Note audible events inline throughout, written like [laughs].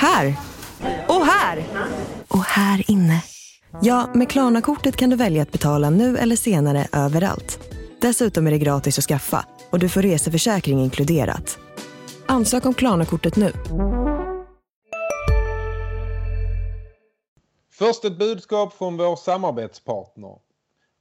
Här! Och här! Och här inne. Ja, med Klarna-kortet kan du välja att betala nu eller senare överallt. Dessutom är det gratis att skaffa och du får reseförsäkring inkluderat. Ansök om Klarna-kortet nu. Först ett budskap från vår samarbetspartner.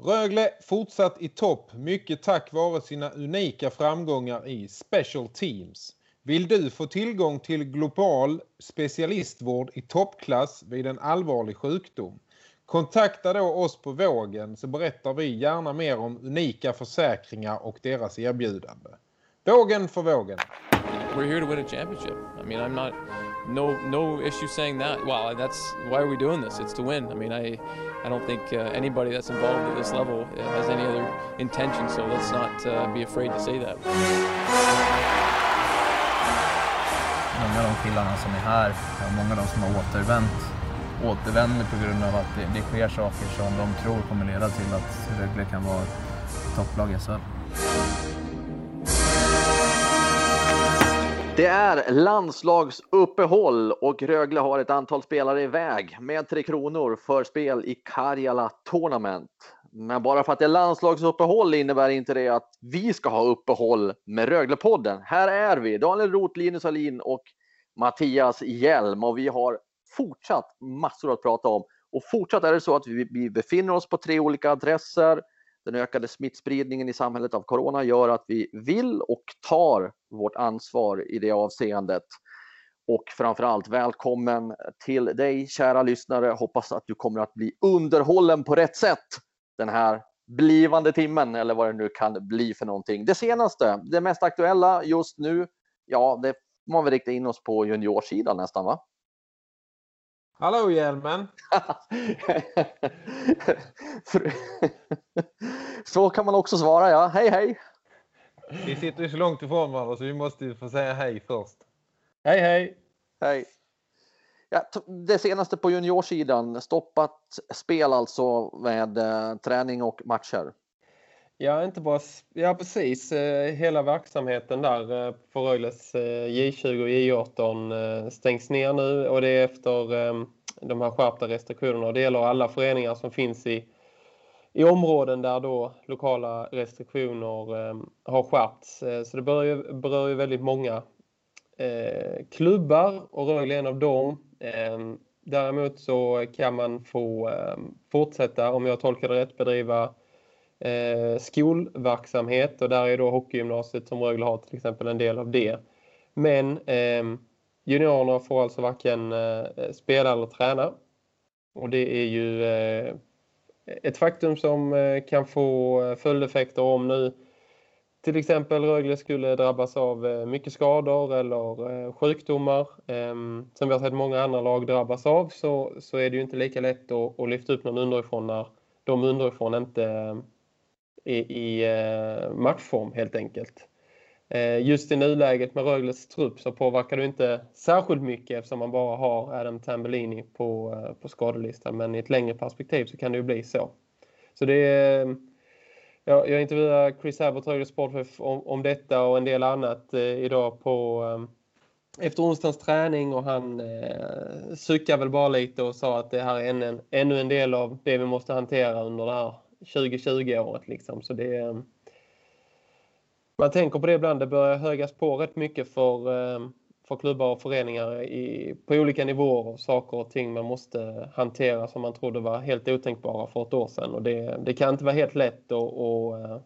Rögle fortsatt i topp mycket tack vare sina unika framgångar i Special Teams. Vill du få tillgång till global specialistvård i toppklass vid en allvarlig sjukdom? Kontakta då oss på Vågen så berättar vi gärna mer om unika försäkringar och deras erbjudande. Vågen för Vågen. We're here to win a championship. I mean, I'm not no no issue saying that. Well, that's why are we doing this? It's to win. I mean, I I don't think uh, anybody that's involved at this level has any other intention. So let's not uh, be afraid to say that. Många av de killarna som är här, och många av de som har återvänt, återvänder på grund av att det, det sker saker som de tror kommer leda till att Rögle kan vara ett topplag i SHL. Det är landslagsuppehåll och Rögle har ett antal spelare iväg med Tre Kronor för spel i Karjala Tournament. Men bara för att det är landslagsuppehåll innebär inte det att vi ska ha uppehåll med Röglepodden. Här är vi, Daniel Roth, Linus Alin och Mattias Hjelm och vi har fortsatt massor att prata om. Och fortsatt är det så att vi, befinner oss på tre olika adresser. Den ökade smittspridningen i samhället av corona gör att vi vill och tar vårt ansvar i det avseendet. Och framförallt välkommen till dig kära lyssnare. Hoppas att du kommer att bli underhållen på rätt sätt den här blivande timmen eller vad det nu kan bli för någonting. Det senaste, det mest aktuella just nu, ja, det får man väl rikta in oss på juniorsidan nästan va? Hallå Hjelmen! [laughs] så kan man också svara ja. Hej hej! Vi sitter ju så långt ifrån varandra så vi måste ju få säga hej först. Hej hej! Hej! Ja, det senaste på juniorsidan, stoppat spel alltså med eh, träning och matcher. Ja, inte bara, ja precis. Eh, hela verksamheten där eh, på Röjles eh, J20 och J18 eh, stängs ner nu och det är efter eh, de här skärpta restriktionerna. Det gäller alla föreningar som finns i, i områden där då lokala restriktioner eh, har skärpts. Eh, så det berör ju, berör ju väldigt många eh, klubbar och Rögle är en av dem. Ehm, däremot så kan man få ehm, fortsätta, om jag tolkar det rätt, bedriva eh, skolverksamhet och där är då hockeygymnasiet som Rögle har till exempel en del av det. Men eh, juniorerna får alltså varken eh, spela eller träna. Och det är ju eh, ett faktum som eh, kan få eh, följdeffekter om nu till exempel Rögle skulle drabbas av eh, mycket skador eller eh, sjukdomar ehm, som vi har sett många andra lag drabbas av så, så är det ju inte lika lätt att, att lyfta upp någon underifrån när de underifrån inte eh, är i matchform helt enkelt. Just i nuläget med Rögles trupp så påverkar det inte särskilt mycket eftersom man bara har Adam Tambellini på, på skadelistan. Men i ett längre perspektiv så kan det ju bli så. Så det är... Jag, jag intervjuade Chris Abbott, högre sportchef, om, om detta och en del annat eh, idag på ehm, efter onsdagens träning och han eh, suckade väl bara lite och sa att det här är en, en, ännu en del av det vi måste hantera under det här 2020-året liksom. Så det eh, man tänker på det ibland, det börjar högas på rätt mycket för, eh, för klubbar och föreningar i, på olika nivåer och saker och ting man måste hantera som man trodde var helt otänkbara för ett år sedan. Och det, det kan inte vara helt lätt att, att eh,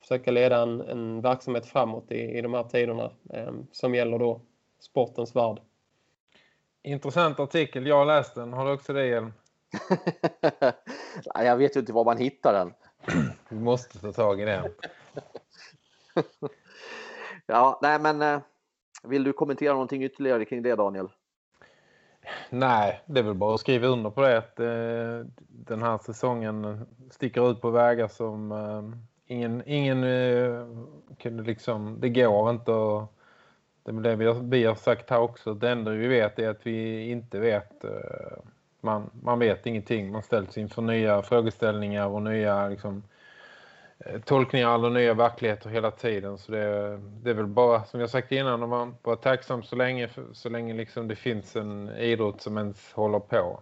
försöka leda en, en verksamhet framåt i, i de här tiderna eh, som gäller då sportens värld. Intressant artikel, jag har läst den. Har du också det Hjelm? [laughs] jag vet ju inte var man hittar den. [clears throat] Vi måste ta tag i den. [laughs] ja, nej men eh, vill du kommentera någonting ytterligare kring det Daniel? Nej, det är väl bara att skriva under på det att eh, den här säsongen sticker ut på vägar som eh, ingen, ingen eh, kunde liksom, det går inte att det är det vi har, vi har sagt här också. Det enda vi vet är att vi inte vet eh, man, man vet ingenting. Man ställs inför nya frågeställningar och nya liksom, eh, Eh, tolkningar alla nya verkligheter hela tiden. Så det, det är väl bara, som jag sagt innan, att man vara tacksam så länge, så länge liksom det finns en idrott som ens håller på.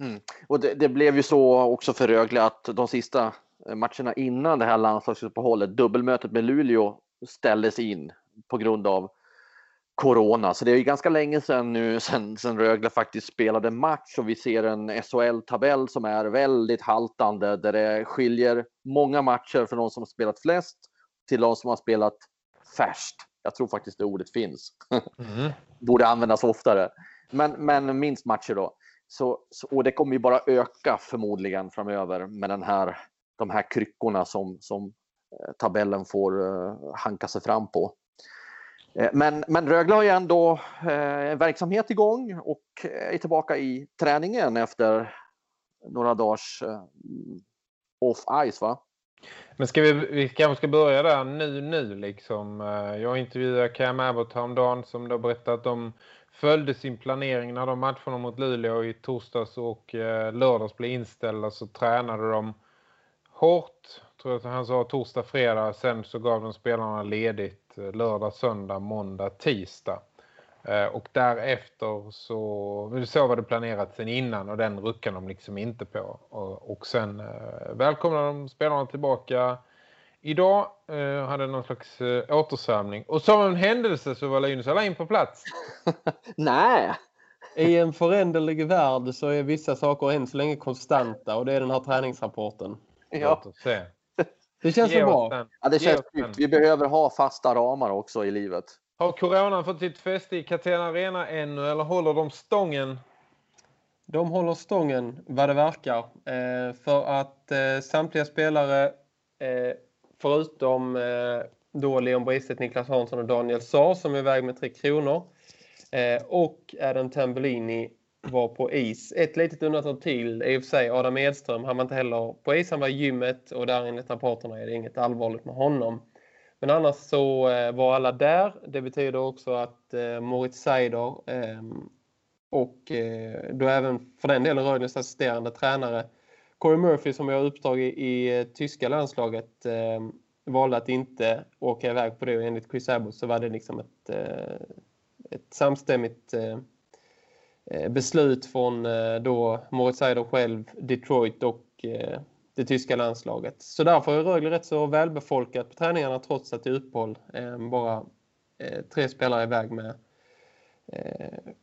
Mm. Och det, det, blev ju så också för Rögle att de sista eh, matcherna innan det här landslagsuppehållet, dubbelmötet med Luleå ställdes in på grund av corona. Så det är ju ganska länge sedan nu [laughs] sen, sen Rögle faktiskt spelade match och vi ser en SHL-tabell som är väldigt haltande där det skiljer många matcher för de som har spelat flest till de som har spelat färst. Jag tror faktiskt det ordet finns. [laughs] Mm. Borde användas oftare. Men, men minst matcher då. Så, så, och det kommer ju bara öka förmodligen framöver med den här, de här kryckorna som, som eh, tabellen får uh, hanka sig fram på. Eh, men, men Rögle har ju ändå en verksamhet igång och eh, är tillbaka i träningen efter några dagars off ice va? Men ska vi, vi kanske ska börja där nu nu liksom. Jag intervjuade Cam Abbott häromdagen som då berättade att de följde sin planering när de matcherna mot Luleå i torsdags och lördags blev inställda så tränade de hårt. Tror jag att han sa torsdag, fredag. Sen så gav de spelarna ledigt Eh, lördag, söndag, måndag, tisdag. Eh, och därefter så, så var det planerat sen innan och den ruckade de liksom inte på. Och, och sen eh, välkomnade de spelarna tillbaka idag. Eh, hade någon slags eh, återsamling. Och som en händelse så var Linus Alain på plats. [laughs] Nej! I en föränderlig värld så är vissa saker än så länge konstanta och det är den här träningsrapporten. Ja. Det känns så bra. Ja, det känns tryggt. Vi behöver ha fasta ramar också i livet. Har coronan fått sitt fäste i Catena Arena ännu eller håller de stången? De håller stången vad det verkar. Eh, för att eh, samtliga spelare eh, förutom eh, då Leon Bristet, Niklas Hansson och Daniel Saar som är iväg med tre kronor eh, och Adam Tambellini var på is. Ett litet undantag till i och för sig Adam Edström. Han var inte heller på is. Han var i gymmet och där enligt rapporterna är det inget allvarligt med honom. Men annars så eh, var alla där. Det betyder också att eh, Moritz Seider eh, och eh, då även för den delen Rögles assisterande tränare Corey Murphy som har uppdrag i, i eh, tyska landslaget eh, valde att inte åka iväg på det. Och enligt Chris Abbott så var det liksom ett, eh, ett samstämmigt Eh, Eh, beslut från eh, då Moritz Seider själv, Detroit och eh, det tyska landslaget. Så därför är Rögle rätt så välbefolkat på träningarna trots att det är uppehåll. Ehm, bara tre spelare iväg med,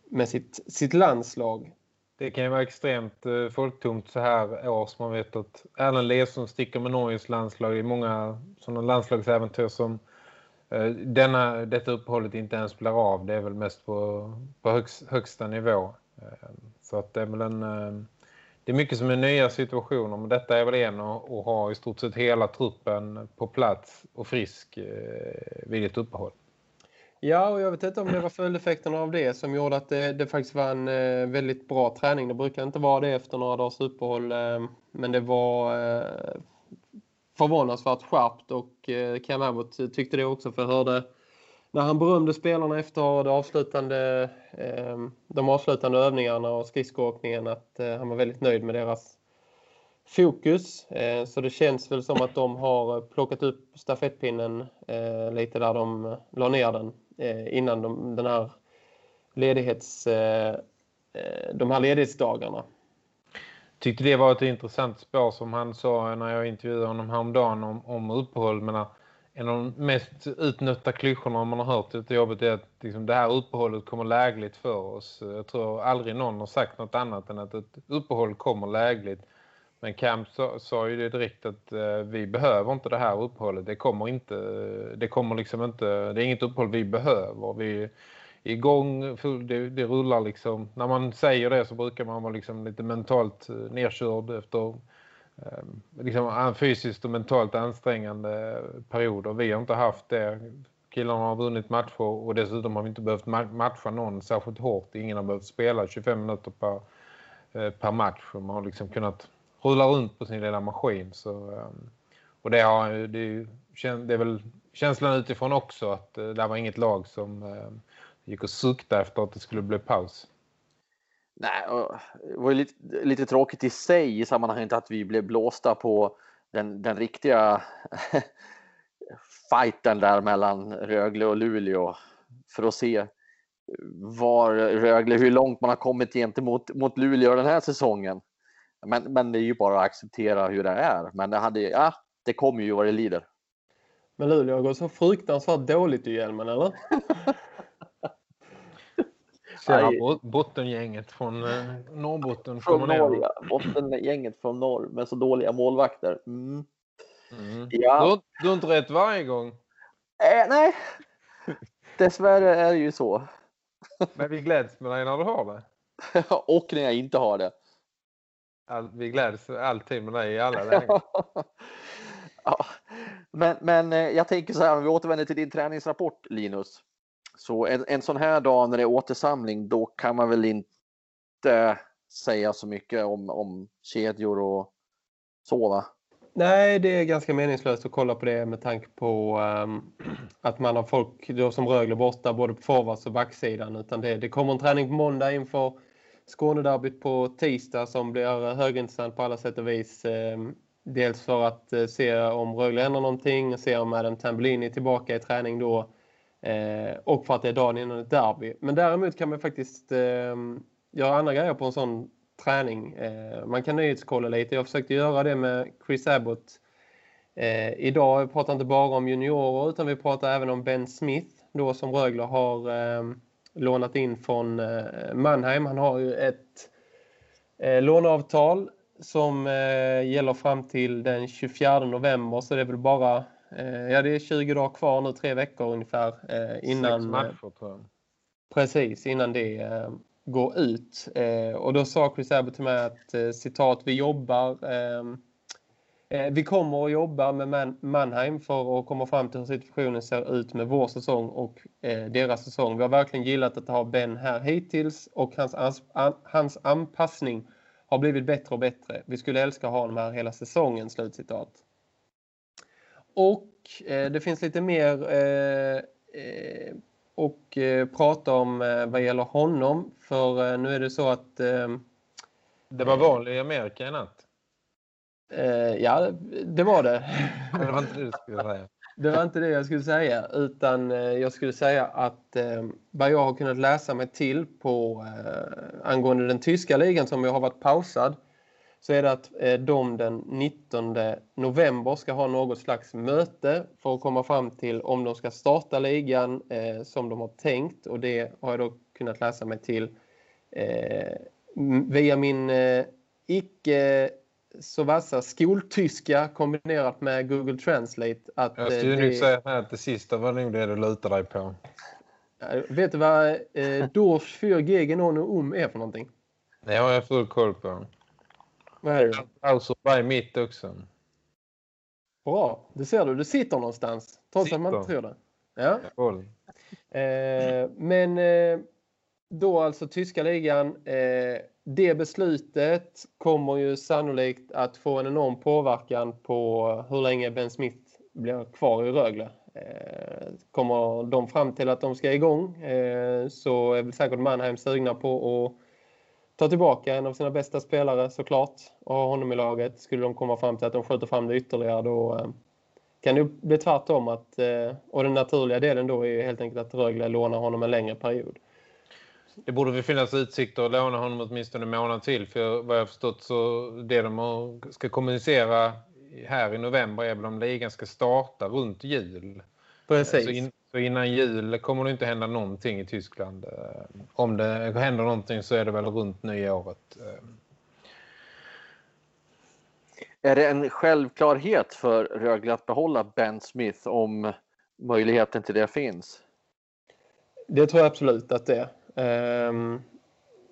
med sitt, sitt landslag. Det kan ju vara extremt folktomt så här års. Man vet att Erland Lesson sticker med Norges landslag. Det är många sådana landslagsäventyr som Eh, denna, detta uppehållet inte ens blir av. Det är väl mest på, på högst, högsta nivå. Eh, så att det är väl en... Eh, det är mycket som är nya situationer men detta är väl en att ha i stort sett hela truppen på plats och frisk vid ett uppehåll. Ja, och jag vet inte om det var följdeffekterna av det som gjorde att det, det faktiskt var en väldigt bra träning. Det brukar inte vara det efter några dagars uppehåll, men det var förvånansvärt skärpt och eh, Cam Abbott tyckte det också för jag hörde när han berömde spelarna efter det avslutande, eh, de avslutande övningarna och skridskoåkningen att eh, han var väldigt nöjd med deras fokus. Eh, så det känns väl som att de har plockat upp stafettpinnen eh, lite där de eh, la ner den innan de, den här ledighets, de här ledighetsdagarna tyckte det var ett intressant spår som han sa när jag intervjuade honom häromdagen om, om uppehåll. Men eh, en av de mest utnötta klyschorna man har hört i jobbet är att liksom, det här uppehållet kommer lägligt för oss. Jag tror aldrig någon har sagt något annat än att ett uppehåll kommer lägligt. Men Camp sa, sa ju det direkt att eh, vi behöver inte det här uppehållet. Det kommer inte, eh, det kommer liksom inte, det är inget uppehåll vi behöver. Vi, igång, det, det rullar liksom. När man säger det så brukar man vara liksom lite mentalt eh, nedkörd efter ehm, liksom fysiskt och mentalt ansträngande perioder. Vi har inte haft det. Killarna har vunnit matcher och dessutom har vi inte behövt matcha någon särskilt hårt. Ingen har behövt spela 25 minuter per, eh, per match. Man har liksom kunnat rulla runt på sin lilla maskin. Så, ehm, och det, har, det, det är väl känslan utifrån också att eh, det var inget lag som ehm, gick och sukta efter att det skulle bli paus. Nej, det var lite, lite tråkigt i sig i sammanhanget att vi blev blåsta på den, den riktiga [laughs] fighten där mellan Rögle och Luleå för att se var Rögle, hur långt man har kommit gentemot mot Luleå den här säsongen. Men, men det är ju bara att acceptera hur det är. Men det, hade, ja, det kommer ju vad det lider. Men Luleå har gått så fruktansvärt dåligt i hjälmen, eller? [laughs] Tjena, bottengänget från eh, Norrbotten. Från Norge. Bottengänget från norr med så dåliga målvakter. Mm. Mm. Ja. Du, du har inte rätt varje gång. Äh, nej, dessvärre är det ju så. Men vi gläds med dig när du har det. [laughs] Och när jag inte har det. All, vi gläds alltid med dig i alla [laughs] lägen. ja. Men, men eh, jag tänker så här, om vi återvänder till din träningsrapport Linus. Så en, en sån här dag när det är återsamling, då kan man väl inte säga så mycket om, om kedjor och så va? Nej, det är ganska meningslöst att kolla på det med tanke på um, [clears throat] att man har folk då som Rögle borta både på forwards och backsidan. Utan det, det kommer en träning på måndag inför Skånederbyt på tisdag som blir högintressant på alla sätt och vis. Um, dels för att uh, se om Rögle ändrar någonting, se om Adam Tambellini är tillbaka i träning då. Eh, och för att det är dagen innan ett derby. Men däremot kan man faktiskt eh, göra andra grejer på en sån träning. Eh, man kan nyhetskolla lite. Jag försökte göra det med Chris Abbott eh, idag. Vi pratar inte bara om juniorer utan vi pratar även om Ben Smith då som Rögle har eh, lånat in från eh, Mannheim. Han har ju ett eh, låneavtal som eh, gäller fram till den 24 november så det är väl bara ja det är 20 dagar kvar nu, tre veckor ungefär eh, innan Sex matcher tror jag. Precis, innan det eh, gå ut. Eh, och då sa Chris Abbott till mig att eh, citat, vi jobbar ehm, eh, vi kommer att jobba med Man Mannheim för att komma fram till hur situationen ser ut med vår säsong och eh, deras säsong. Vi har verkligen gillat att ha Ben här hittills och hans, an hans anpassning har blivit bättre och bättre. Vi skulle älska att ha honom här hela säsongen, slutcitat. Och eh, det finns lite mer eh, och eh, prata om eh, vad gäller honom. För eh, nu är det så att... det var val i Amerika i natt. ja, det var det. det var inte det du skulle säga. [laughs] Det var inte det jag skulle säga utan jag skulle säga att eh, vad jag har kunnat läsa mig till på eh, angående den tyska ligan som jag har varit pausad så är det att eh, de den 19 november ska ha något slags möte för att komma fram till om de ska starta ligan eh, som de har tänkt. Och det har jag då kunnat läsa mig till eh, via min icke så vassa skoltyska kombinerat med Google Translate. Att, jag skulle eh, nog säga att det sista var nog det du lutar dig på. Vet du vad eh, Dorf für gegen och um är för någonting? Det har jag full koll på. Är det? Alltså bara mitt också. Bra, det ser du. Du sitter någonstans. Trots att man inte tror det. Ja. Eh, men eh, då alltså tyska ligan. Eh, det beslutet kommer ju sannolikt att få en enorm påverkan på hur länge Ben Smith blir kvar i Rögle. Eh, kommer de fram till att de ska igång eh, så är väl säkert Mannheim sugna på att ta tillbaka en av sina bästa spelare såklart och ha honom i laget. Skulle de komma fram till att de skjuter fram det ytterligare då eh, kan det bli tvärtom. Att, eh, och den naturliga delen då är helt enkelt att Rögle lånar honom en längre period. Det borde väl finnas utsikter att låna honom åtminstone en månad till. För vad jag har förstått så det de ska kommunicera här i november är väl om ligan ska starta runt jul. Precis. Så, in, så innan jul kommer det inte hända någonting i Tyskland. Eh, om det händer någonting så är det väl runt nyåret. Eh. Är det en självklarhet för Rögle att behålla Ben Smith om möjligheten till det finns? Det tror jag absolut att det är. Um,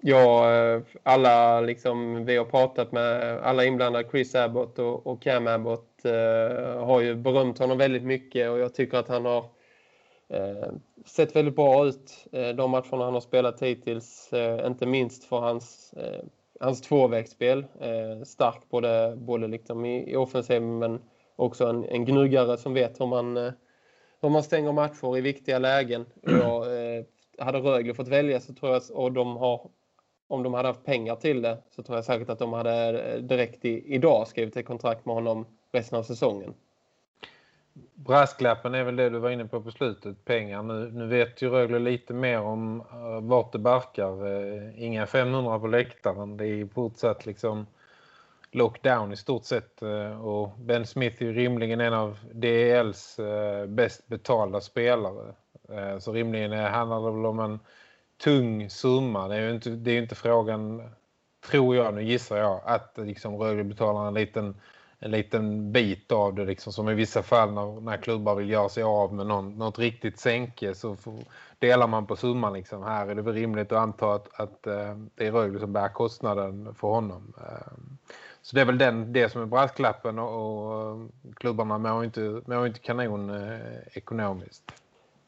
ja, alla liksom, vi har pratat med alla inblandade, Chris Abbott och, och Cam Abbott uh, har ju berömt honom väldigt mycket och jag tycker att han har Eh, Eh, sett väldigt bra ut eh, de matcherna han har spelat hittills. Eh, inte minst för hans, eh, hans tvåvägsspel. Eh, stark både, både liksom i, i offensiven men också en, en gnuggare som vet hur man, eh, hur man stänger matcher i viktiga lägen. Jag, eh, hade Rögle fått välja så tror jag och de har om de hade haft pengar till det så tror jag säkert att de hade eh, direkt i, idag skrivit ett kontrakt med honom resten av säsongen. Brasklappen är väl det du var inne på på slutet, pengar. Nu, nu vet ju Rögle lite mer om uh, vart det barkar. Uh, inga 500 på läktaren. Det är fortsatt liksom lockdown i stort sett. Uh, och Ben Smith är ju rimligen en av DLs bäst betalda spelare. så rimligen handlar det väl om en tung summa. Det är ju inte, det är inte frågan, tror jag, nu gissar jag, att liksom Rögle betalar en liten en liten bit av det liksom, som i vissa fall när, när klubbar vill göra sig av med någon, något riktigt sänke så får, delar man på summan liksom. Här är det väl rimligt att anta att, att äh, det är Rögle som bär kostnaden för honom. Äh, så det är väl den, det som är brasklappen och, och eh, klubbarna mår inte, mår inte kanon äh, ekonomiskt.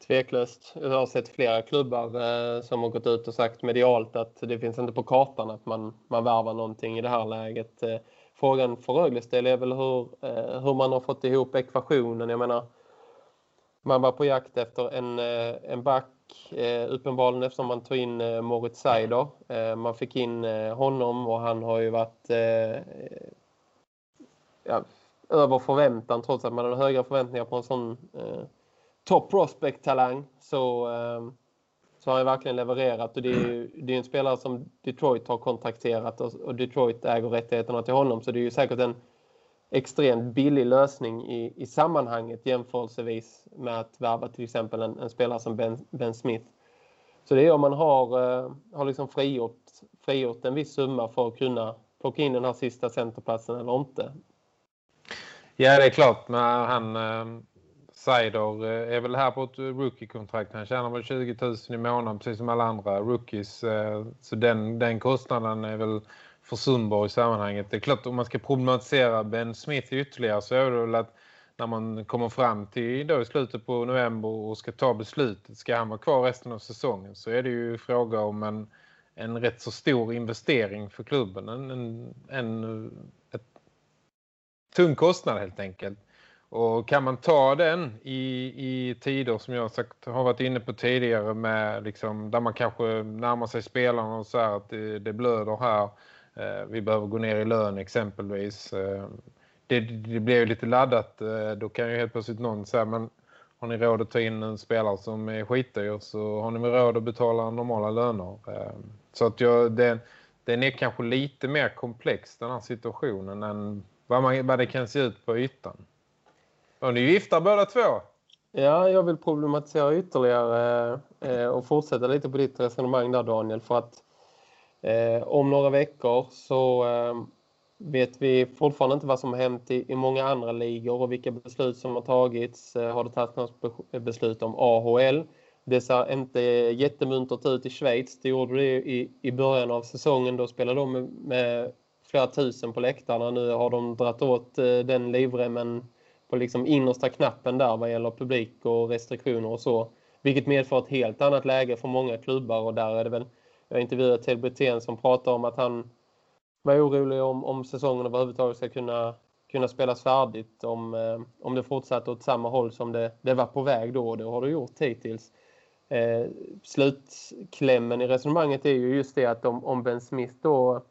Tveklöst. Jag har sett flera klubbar som har gått ut och sagt medialt att det finns inte på kartan att man, man värvar någonting i det här läget frågan för Rögles del är väl hur, eh, hur man har fått ihop ekvationen. Jag menar, man var på jakt efter en, eh, en back eh, uppenbarligen eftersom man tog in eh, Moritz Seider. Eh, man fick in eh, honom och han har ju varit eh, ja, över förväntan trots att man hade höga förväntningar på en sån eh, top prospect-talang. Så eh, så har han verkligen levererat och det är ju det är en spelare som Detroit har kontrakterat och, Detroit äger rättigheterna till honom så det är ju säkert en extremt billig lösning i, i sammanhanget jämförelsevis med att värva till exempel en, en spelare som ben, ben, Smith. Så det är om man har, eh, har liksom frigjort, frigjort en viss summa för att kunna plocka in den här sista centerplatsen eller inte. Ja, det är klart. Men han, eh, Seider eh, är väl här på ett eh, rookie-kontrakt. Han tjänar väl 20 000 i månaden precis som alla andra rookies. Eh, så den, den kostnaden är väl försumbar i sammanhanget. Det är klart om man ska problematisera Ben Smith ytterligare så är det väl att när man kommer fram till då i slutet på november och ska ta beslutet, ska han vara kvar resten av säsongen så är det ju fråga om en, en rätt så stor investering för klubben. En, en, en ett, tung kostnad helt enkelt. Och kan man ta den i, i tider som jag sagt, har varit inne på tidigare med liksom, där man kanske närmar sig spelarna och så här, att det, det blöder här. Eh, vi behöver gå ner i lön exempelvis. Eh, det, det blir ju lite laddat. Eh, då kan ju helt plötsligt någon säga, men har ni råd att ta in en spelare som är skitdyr så har ni väl råd att betala normala löner. Eh, så att jag, den, den är kanske lite mer komplex den här situationen än vad, man, vad det kan se ut på ytan. Och ni gifta båda två? Ja, jag vill problematisera ytterligare eh, och fortsätta lite på ditt resonemang där Daniel. För att eh, om några veckor så eh, vet vi fortfarande inte vad som har hänt i, i många andra ligor och vilka beslut som har tagits. Eh, har det tagits något beslut om AHL? Det ser inte jättemuntert ut i Schweiz. Det gjorde det i, i början av säsongen. Då spelade de med, med flera tusen på läktarna. Nu har de dratt åt eh, den livremmen på liksom innersta knappen där vad gäller publik och restriktioner och så. Vilket medför ett helt annat läge för många klubbar och där är det väl, jag har intervjuat Ted Brithén som pratar om att han var orolig om, om säsongen överhuvudtaget ska kunna, kunna spelas färdigt om, eh, om det fortsatte åt samma håll som det, det var på väg då och det har det gjort hittills. Eh, slutklämmen i resonemanget är ju just det att om, om Ben Smith då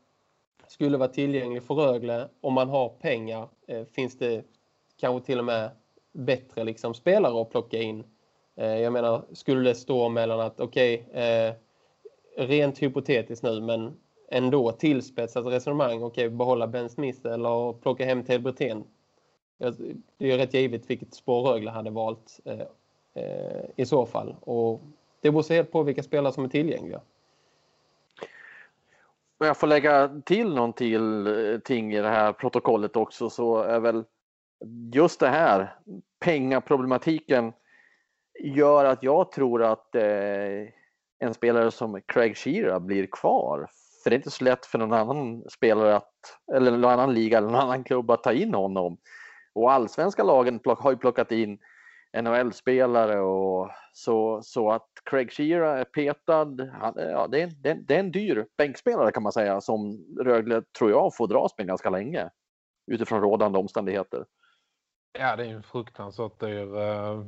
skulle vara tillgänglig för Rögle om man har pengar eh, finns det kanske till och med bättre liksom, spelare att plocka in. Eh, jag menar, skulle det stå mellan att okej, okay, eh, rent hypotetiskt nu, men ändå tillspetsat resonemang, okej, okay, behålla Ben Smith eller plocka hem Ted Brithén. Det är ju rätt givet vilket spår Rögle hade valt eh, eh, i så fall. Och det beror helt på vilka spelare som är tillgängliga. Om jag får lägga till någonting eh, i det här protokollet också så är väl just det här, pengaproblematiken gör att jag tror att eh, en spelare som Craig Shearer blir kvar. För det är inte så lätt för någon annan spelare att, eller någon annan liga eller någon annan klubb att ta in honom. Och allsvenska lagen plock, har ju plockat in NHL-spelare och så, så att Craig Shearer är petad. Han, ja, det, är, det, det är en dyr bänkspelare kan man säga som Rögle tror jag får dras med ganska länge utifrån rådande omständigheter. Ja, det är ju fruktansvärt dyr. Uh,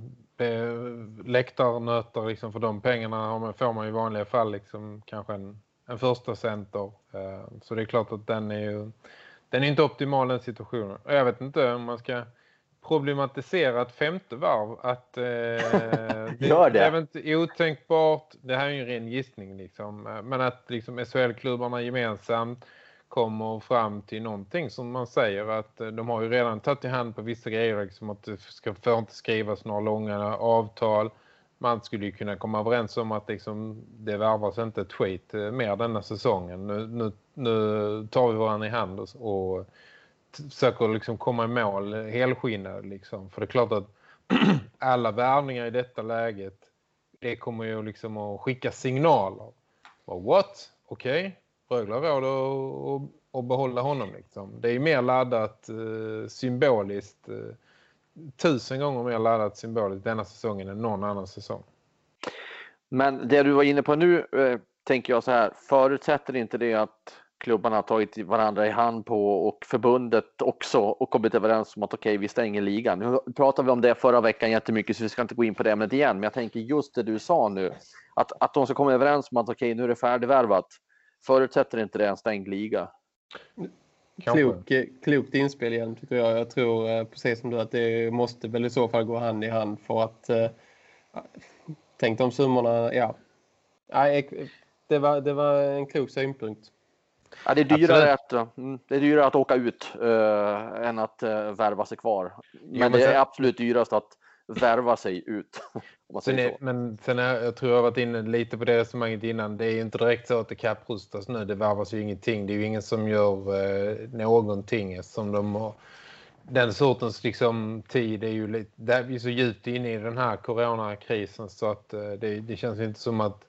läktarnöter liksom för de pengarna får man i vanliga fall liksom kanske en, en första center. Uh, så det är klart att den är ju den är inte optimal den situationen. Jag vet inte om man ska problematisera ett femte varv. Att, eh, [laughs] det, Gör det. det är inte otänkbart. Det här är ju en ren gissning. Liksom. Men att liksom, SHL-klubbarna gemensamt kommer fram till någonting som man säger att eh, de har ju redan tagit i hand på vissa grejer. Liksom att det ska, får inte skrivas några långa avtal. Man skulle ju kunna komma överens om att liksom, det värvas inte ett skit eh, mer denna säsongen. Nu, nu, nu tar vi varandra i hand och, och försöker liksom komma i mål eh, helskinnade liksom. För det är klart att [clears throat] alla värvningar i detta läget det kommer ju liksom att skicka signaler. Och what? Okej, okay. Rögle har råd att, att, att behålla honom liksom. Det är mer laddat eh, symboliskt eh, tusen gånger mer laddat symboliskt denna säsongen än någon annan säsong. Men det du var inne på nu eh, tänker jag så här, förutsätter inte det att klubbarna har tagit varandra i hand på och förbundet också och kommit överens om att okej, okay, vi stänger ligan. Nu pratade vi om det förra veckan jättemycket så vi ska inte gå in på det ämnet igen. Men jag tänker just det du sa nu, att, att de ska komma överens om att okej, okay, nu är det färdigvärvat. Förutsätter inte det en stängd liga? Klok, klokt inspel igen tycker jag. Jag tror eh, precis som du att det måste väl i så fall gå hand i hand för att eh, tänk de summorna, ja. Nej, det var, det var en klok synpunkt. Ja, det, är dyrare att, mm, det är dyrare att åka ut uh, än att uh, värva sig kvar. Men, ja, men det sen... är absolut dyrast att värva sig ut. [laughs] sen är, men sen är, jag tror jag varit inne lite på det resonemanget innan. Det är ju inte direkt så att det kapprustas nu. Det värvas ju ingenting. Det är ju ingen som gör uh, någonting som de har. Den sortens liksom, tid är ju lite, där vi är så djupt inne i den här coronakrisen så att det, det känns inte som att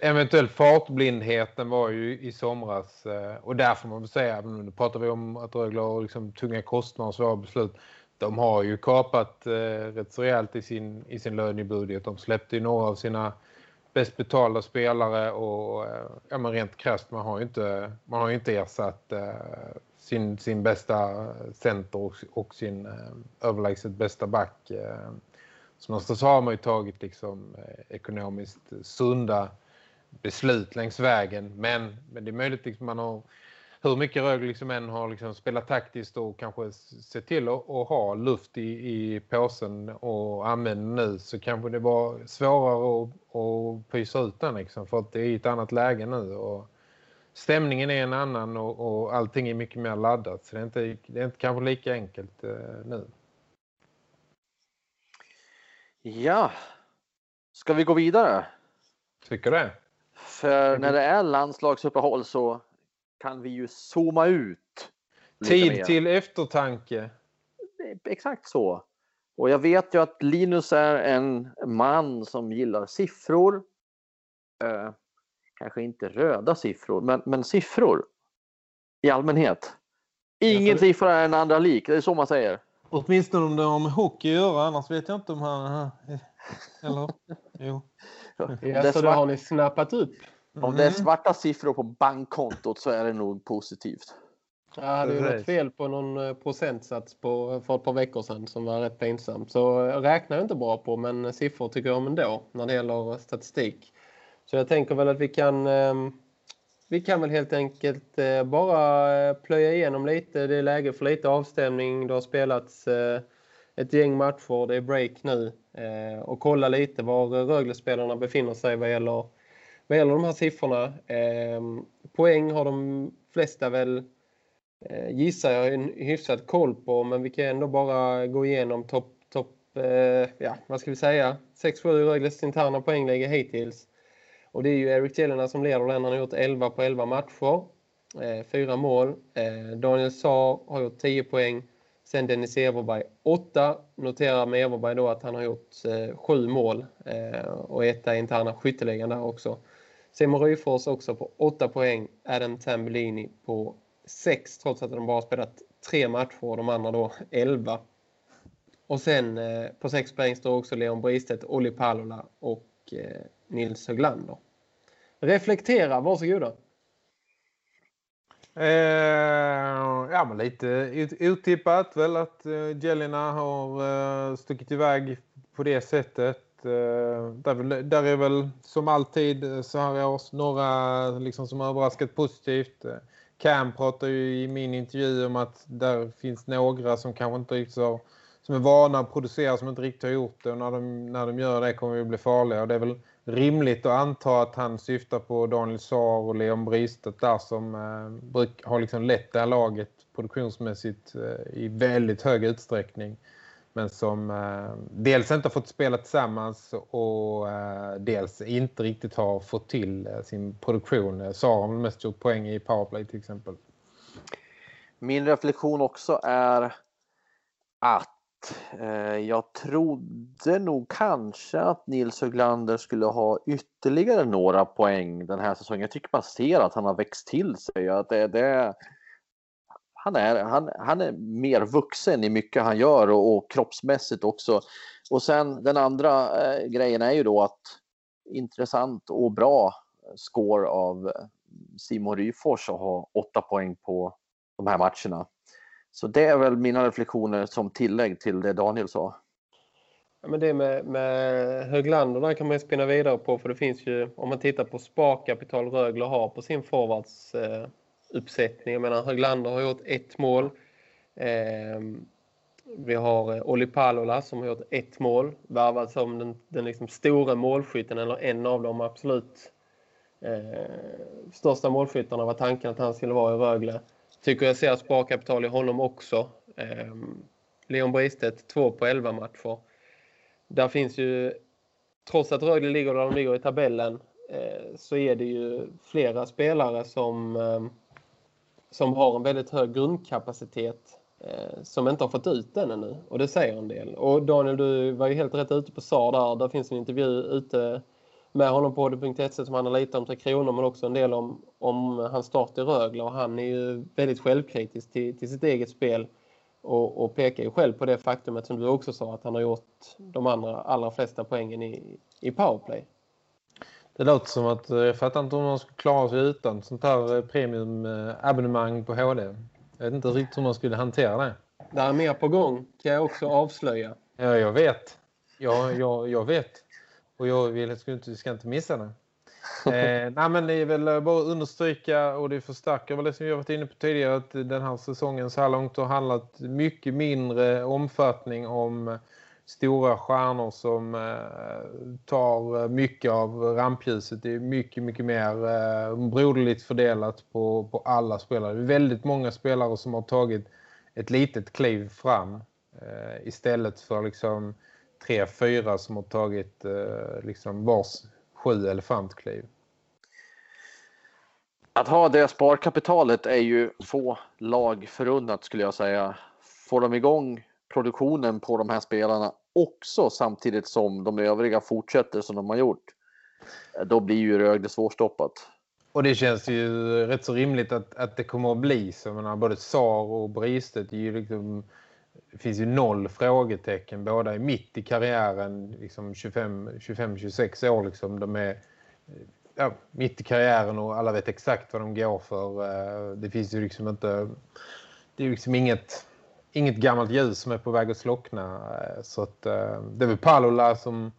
eventuell fartblindheten var ju i somras eh, och därför man vill säga, nu pratar vi om att Rögle har liksom tunga kostnader och svåra beslut. De har ju kapat eh, rätt så rejält i sin, i sin lönebudget. De släppte ju några av sina bäst betalda spelare och eh, ja, men rent krasst, man har ju inte, man har ju inte ersatt eh, sin, sin bästa center och, och sin eh, överlägset bästa back eh, så någonstans har man ju tagit liksom, eh, ekonomiskt sunda beslut längs vägen. Men, men det är möjligt att liksom man har hur mycket Rögle liksom än har liksom spelat taktiskt och kanske sett till att, att ha luft i, i påsen och använda nu så kanske det var svårare att, att pysa ut den liksom, för att det är ett annat läge nu och stämningen är en annan och, och allting är mycket mer laddat så det är inte, det är inte kanske lika enkelt eh, nu. Ja, ska vi gå vidare? Tycker det. För när det är landslagsuppehåll så kan vi ju zooma ut. Tid mer. till eftertanke. Exakt så. Och jag vet ju att Linus är en man som gillar siffror. Eh, kanske inte röda siffror, men, men siffror i allmänhet. Ingen siffra är en andra lik, det är så man säger. Åtminstone om det har med hockey att göra, annars vet jag inte om han... [laughs] Eller? Jo. Ja, så det har ni snappat upp? Om det är mm. svarta siffror på bankkontot så är det nog positivt. Jag hade ju något fel på någon eh, procentsats på, för ett par veckor sedan som var rätt pinsamt. Så jag räknar inte bra på men siffror tycker jag om ändå när det gäller statistik. Så jag tänker väl att vi kan ehm, vi kan väl helt enkelt eh, bara eh, plöja igenom lite. Det är läge för lite avstämning. Det har spelats eh, ett gäng matcher. Det är break nu. Och kolla lite var Rögle-spelarna befinner sig vad gäller, vad gäller de här siffrorna. Eh, Poäng har de flesta väl eh, gissar jag en hyfsad koll på. Men vi kan ändå bara gå igenom topp, top, eh, ja vad ska vi säga, 6-7 Rögles interna poängläge hittills. Och det är ju Erik Jelena som leder den. Han har gjort 11 på 11 matcher. Eh, fyra mål. Eh, Daniel Saar har gjort 10 poäng. Sen Dennis Everberg 8. Noterar med Everberg då att han har gjort eh, 7 mål. Eh, och etta interna skytteligan där också. Simon Ryfors också på 8 poäng. Adam Tambellini på 6 trots att de bara spelat 3 matcher och de andra då 11. Och sen eh, på 6 poäng står också Leon Bristedt, Olli Palola och eh, Nils Höglander. Reflektera, varsågoda. Eh, ja, men lite otippat väl att eh, Jelena har eh, stuckit iväg på det sättet. Eh, där, där är väl som alltid eh, så här års några liksom som överraskat positivt. Eh, Cam pratar ju i min intervju om att där finns några som kanske inte riktigt så som är vana att producera som inte riktigt har gjort det. Och när de, när de gör det kommer vi bli farliga. Och det är väl rimligt att anta att han syftar på Daniel Saar och Leon Bristet där som eh, har liksom lett det här laget produktionsmässigt eh, i väldigt hög utsträckning men som eh, dels inte har fått spela tillsammans och eh, dels inte riktigt har fått till eh, sin produktion. Eh, Sara har mest gjort poäng i powerplay till exempel. Min reflektion också är att eh, jag trodde nog kanske att Nils Höglander skulle ha ytterligare några poäng den här säsongen. Jag tycker man ser att han har växt till sig. Att det, det, han, är, han, han är mer vuxen i mycket han gör och, och kroppsmässigt också. Och sen den andra eh, grejen är ju då att intressant och bra score av eh, Simon Ryfors att ha åtta poäng på de här matcherna. Så det är väl mina reflektioner som tillägg till det Daniel sa. Ja, men det med, med Höglander där kan man ju spinna vidare på för det finns ju, om man tittar på sparkapital Rögle har på sin forwards eh, uppsättning. Jag menar Höglander har gjort ett mål. Eh, vi har eh, Olli Palola som har gjort ett mål. Värvad som den, den liksom stora målskytten eller en av de absolut eh, största målskyttarna var tanken att han skulle vara i Rögle. Tycker jag ser sparkapital i honom också. Eh, Leon Bristedt, två på elva matcher. Där finns ju, trots att Rögle ligger där de ligger i tabellen, eh, så är det ju flera spelare som eh, som har en väldigt hög grundkapacitet eh, som inte har fått ut den ännu. Och det säger en del. Och Daniel, du var ju helt rätt ute på SAR där. Där finns en intervju ute med honom på hd.se som handlar lite om Tre Kronor men också en del om, om hans start i Rögle. Och han är ju väldigt självkritisk till, till sitt eget spel och, och pekar ju själv på det faktumet som du också sa att han har gjort de andra, allra flesta poängen i, i powerplay. Det låter som att eh, jag fattar inte om man skulle klara sig utan sånt här eh, premiumabonnemang på HD. Jag vet inte riktigt hur man skulle hantera det. Det är mer på gång, kan jag också avslöja. Ja, jag vet. Ja, jag, jag vet. Och jag vill, ska, inte, ska inte missa det. eh, [laughs] nej, men det är väl bara att understryka och det förstärker väl det som vi har varit inne på tidigare att den här säsongen så här långt har handlat mycket mindre omfattning om stora stjärnor som eh, tar eh, mycket av rampljuset. Det är mycket, mycket mer eh, broderligt fördelat på, på alla spelare. Det är väldigt många spelare som har tagit ett litet kliv fram eh, istället för liksom tre, fyra som har tagit eh, liksom vars sju elefantkliv. Att ha det sparkapitalet är ju få lag förunnat skulle jag säga. Får de igång produktionen på de här spelarna också samtidigt som de övriga fortsätter som de har gjort. Eh, då blir ju Rögle svårstoppat. Och det känns ju rätt så rimligt att, att det kommer att bli så. Menar, både Sar och Bristet är ju liksom, det finns ju noll frågetecken. Båda är mitt i karriären, liksom 25-26 år. Liksom. De är ja, mitt i karriären och alla vet exakt vad de går för. Eh, det finns ju liksom inte... Det är liksom inget inget gammalt ljus som är på väg att slockna. Eh, så att, eh, det är väl Palola som...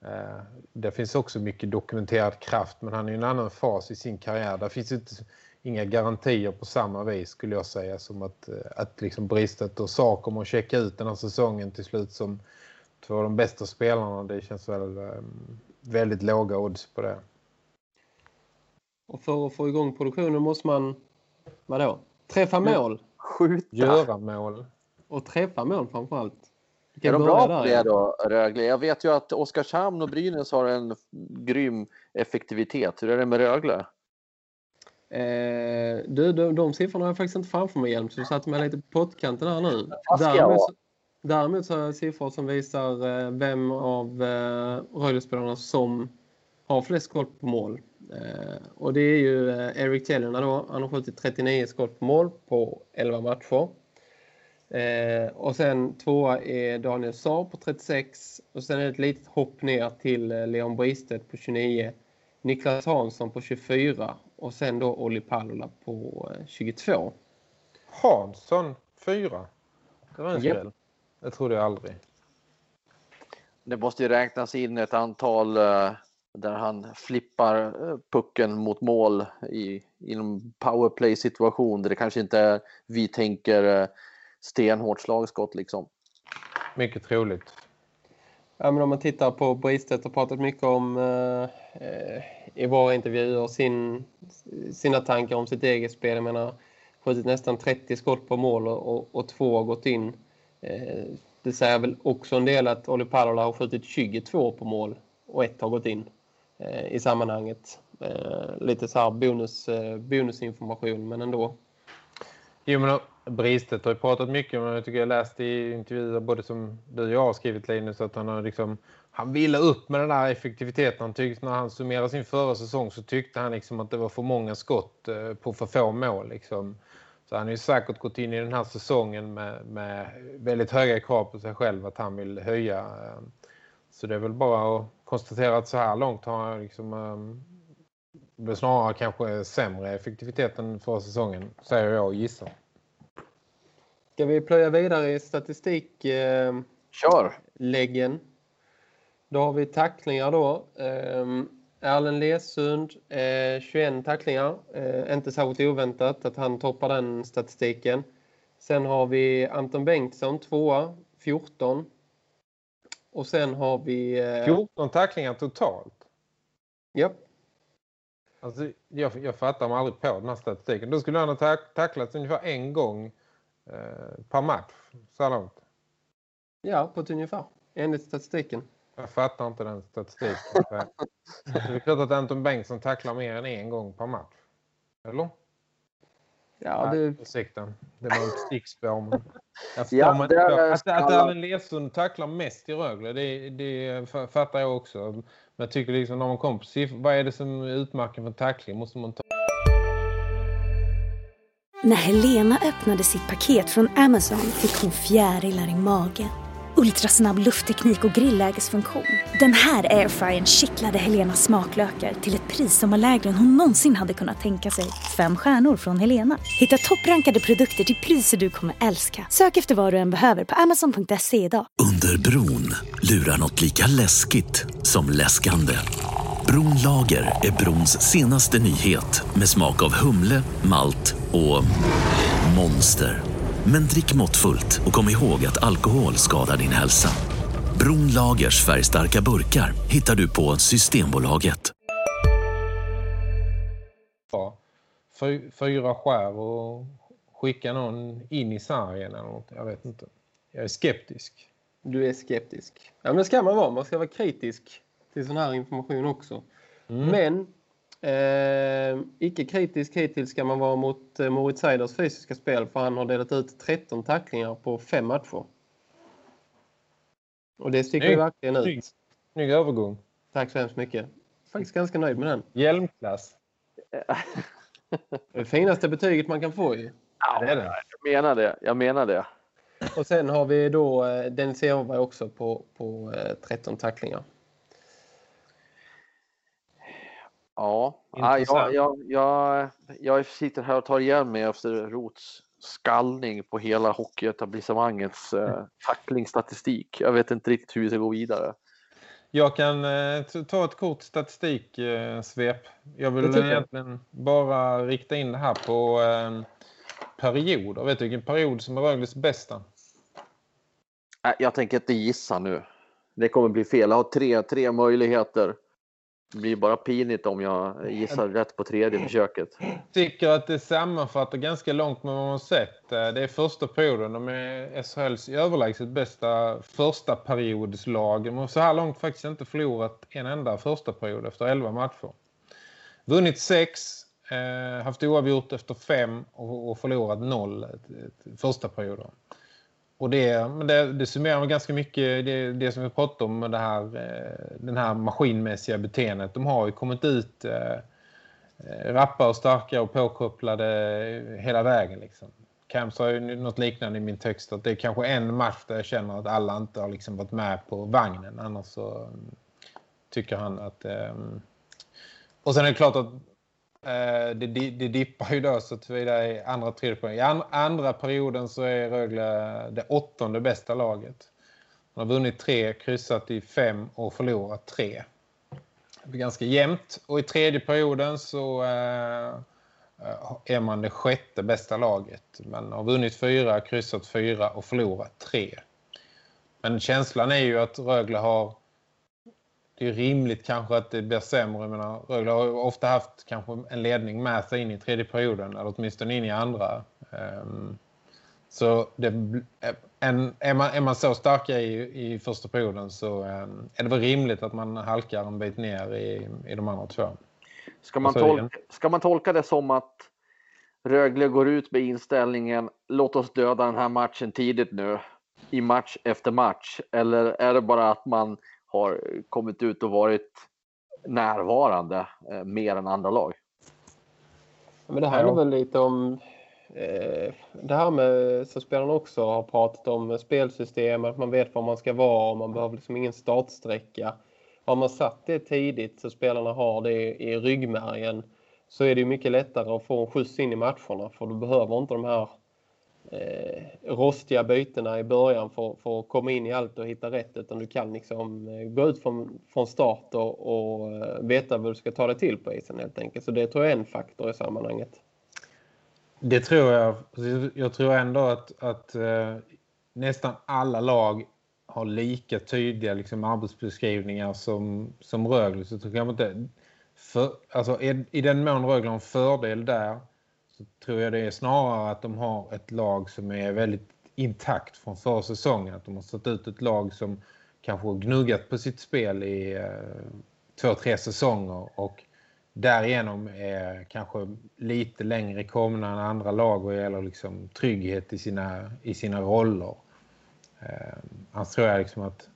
Eh, det finns också mycket dokumenterad kraft men han är i en annan fas i sin karriär. Där finns inte inga garantier på samma vis skulle jag säga som att, att liksom Bristet och Saar kommer att checka ut den här säsongen till slut som två av de bästa spelarna. Det känns väl väldigt låga odds på det. Och för att få igång produktionen måste man, vadå? Träffa mål? Skjuta. Göra mål och träffa mål framförallt. Är de bra på det då, Rögle? Jag vet ju att Oskarshamn och Brynäs har en grym effektivitet. Hur är det med Rögle? Eh, du, de, de siffrorna har jag faktiskt inte framför mig, Hjelm, så du satte mig lite på pottkanten här nu. Däremot, däremot så har jag siffror som visar eh, vem av eh, Rögle-spelarna som har flest skott på mål. Eh, och det är ju eh, Eric Tellner då. Han har skjutit 39 skott på mål på 11 matcher. Eh, och sen tvåa är Daniel Saar på 36. Och sen är det ett litet hopp ner till eh, Leon Bristet på 29. Niklas Hansson på 24. Och sen då Olli Palola på 22. Eh, Hansson, 4. Det var en yep. skräll. Det trodde jag aldrig. det måste ju räknas in ett antal uh, där han flippar pucken mot mål i inom powerplay situation där det kanske inte är vi tänker stenhårt slagskott liksom. Mycket troligt. Ja, men om man tittar på Bristedt har pratat mycket om i våra intervjuer sin, sina tankar om sitt eget spel. Jag menar, skjutit nästan 30 skott på mål och, och, och två har gått in. Eh, det säger väl också en del att Olli Pallola har skjutit 22 på mål och ett har gått in eh, i sammanhanget. Eh, lite så här bonus, eh, bonusinformation, men ändå. Jo, men Bristet har ju pratat mycket om, jag tycker jag läst i intervjuer både som du och jag har skrivit Linus, att han har liksom han ville upp med den där effektiviteten. Han tyckte när han summerade sin förra säsong så tyckte han liksom att det var för många skott eh, på för få mål liksom. Så han har ju säkert gått in i den här säsongen med, med väldigt höga krav på sig själv att han vill höja. Eh. Så det är väl bara att konstatera att så här långt har han liksom eh, snarare kanske sämre effektivitet än förra säsongen, säger jag och gissar. Ska vi plöja vidare i statistik? Eh, Kör! Läggen. Då har vi tacklingar då. Eh, Erlen Lesund, eh, 21 tacklingar. Eh, inte särskilt oväntat att han toppar den statistiken. Sen har vi Anton Bengtsson, tvåa, 14. Och sen har vi... Eh... 14 tacklingar totalt? Ja. Alltså, jag, jag fattar mig aldrig på den här statistiken. Då skulle han ha tack tacklats ungefär en gång eh, per match så långt. Ja, på ett ungefär. Enligt statistiken. Jag fattar inte den statistiken. det är klart att Anton Bengtsson tacklar mer än en gång per match. Eller? Ja, det... Ursäkta, det var ett stickspår. Men... [laughs] ja, det är... Att, att Erlen Lesund tacklar mest i Rögle, det, det fattar jag också. Men jag tycker liksom när man kommer på siffror, vad är det som utmärker för tackling? Måste man ta... När Helena öppnade sitt paket från Amazon fick hon fjärilar i magen ultrasnabb luftteknik och grillägesfunktion. Den här airfryern kittlade Helenas smaklökar till ett pris som var lägre än hon någonsin hade kunnat tänka sig. Fem stjärnor från Helena. Hitta topprankade produkter till priser du kommer älska. Sök efter vad du än behöver på amazon.se idag. Under bron lurar något lika läskigt som läskande. Bronlager är brons senaste nyhet med smak av humle, malt och monster. Men drick måttfullt och kom ihåg att alkohol skadar din hälsa. Bronlagers färgstarka burkar hittar du på Systembolaget. Fyra skär och skicka någon in i sargen eller något. Jag vet inte. Jag är skeptisk. Du är skeptisk. Ja, men det ska man vara. Man ska vara kritisk till sån här information också. Mm. Men Eh, icke kritisk hittills ska man vara mot eh, Moritz Seiders fysiska spel för han har delat ut 13 tacklingar på fem matcher. Och det sticker ju verkligen ut. Snygg övergång. Tack så hemskt mycket. Faktiskt ganska nöjd med den. Hjälmklass. [laughs] det finaste betyget man kan få ju. Ja, det är det. Jag menar det. Jag menar det. Och sen har vi då eh, Dennis Everberg också på, på 13 eh, tacklingar. Ja, ja jag, jag, jag, jag sitter här och tar igen mig efter Rots skallning på hela hockeyetablissemangets eh, tacklingsstatistik. Jag vet inte riktigt hur vi ska gå vidare. Jag kan eh, ta ett kort statistiksvep. Eh, jag vill egentligen bara rikta in det här på eh, perioder. Vet du vilken period som är Rögles bästa? Jag tänker inte gissa nu. Det kommer bli fel. Jag har tre, tre möjligheter. Det blir bara pinigt om jag gissar rätt på tredje försöket. Jag tycker att det sammanfattar ganska långt med vad man har sett. Eh, det är första perioden. De är SHLs överlägset bästa första periodslag. De har så här långt faktiskt inte förlorat en enda första period efter 11 matcher. Vunnit sex, eh, haft oavgjort efter fem och, och förlorat noll eh, första perioden. Och det, men det, det summerar ganska mycket det, det som vi pratade om med det här, eh, den här maskinmässiga beteendet. De har ju kommit ut eh, rappa och starka och påkopplade hela vägen. Liksom. Cam sa ju något liknande i min text att det är kanske en match där jag känner att alla inte har liksom varit med på vagnen. Annars så mm, tycker han att... Eh, och sen är det klart att Eh, det, det dippar ju då så att vi är i andra tredje poäng. I andra perioden så är Rögle det åttonde bästa laget. Man har vunnit tre, kryssat i fem och förlorat tre. Det är ganska jämnt. Och i tredje perioden så eh, är man det sjätte bästa laget. Man har vunnit fyra, kryssat fyra och förlorat tre. Men känslan är ju att Rögle har det är rimligt kanske att det blir sämre. Jag menar, Rögle har ofta haft kanske en ledning med sig in i tredje perioden eller åtminstone in i andra. Um, så det, en, är, man, är man så starka i, i första perioden så um, är det väl rimligt att man halkar en bit ner i, i de andra två. Ska man, tolka, ska man tolka det som att Rögle går ut med inställningen låt oss döda den här matchen tidigt nu i match efter match? Eller är det bara att man har kommit ut och varit närvarande eh, mer än andra lag. Men det handlar ja. väl lite om eh, det här med så spelarna också har pratat om spelsystem, att man vet var man ska vara och man behöver liksom ingen startsträcka. Har man satt det tidigt så spelarna har det i ryggmärgen så är det mycket lättare att få en skjuts in i matcherna för du behöver inte de här eh, rostiga bytena i början för, för att komma in i allt och hitta rätt utan du kan liksom eh, gå ut från, från start och, och eh, veta vad du ska ta dig till på isen helt enkelt. Så det tror jag är en faktor i sammanhanget. Det tror jag. Jag tror ändå att, att eh, nästan alla lag har lika tydliga liksom, arbetsbeskrivningar som, som Rögle. Så tror jag inte, för, alltså, i, i den mån Rögle har en fördel där så tror jag det är snarare att de har ett lag som är väldigt intakt från förra säsongen. Att de har satt ut ett lag som kanske har gnuggat på sitt spel i eh, två, tre säsonger och därigenom är kanske lite längre komna än andra lag och gäller liksom trygghet i sina, i sina roller. Eh, annars tror jag liksom att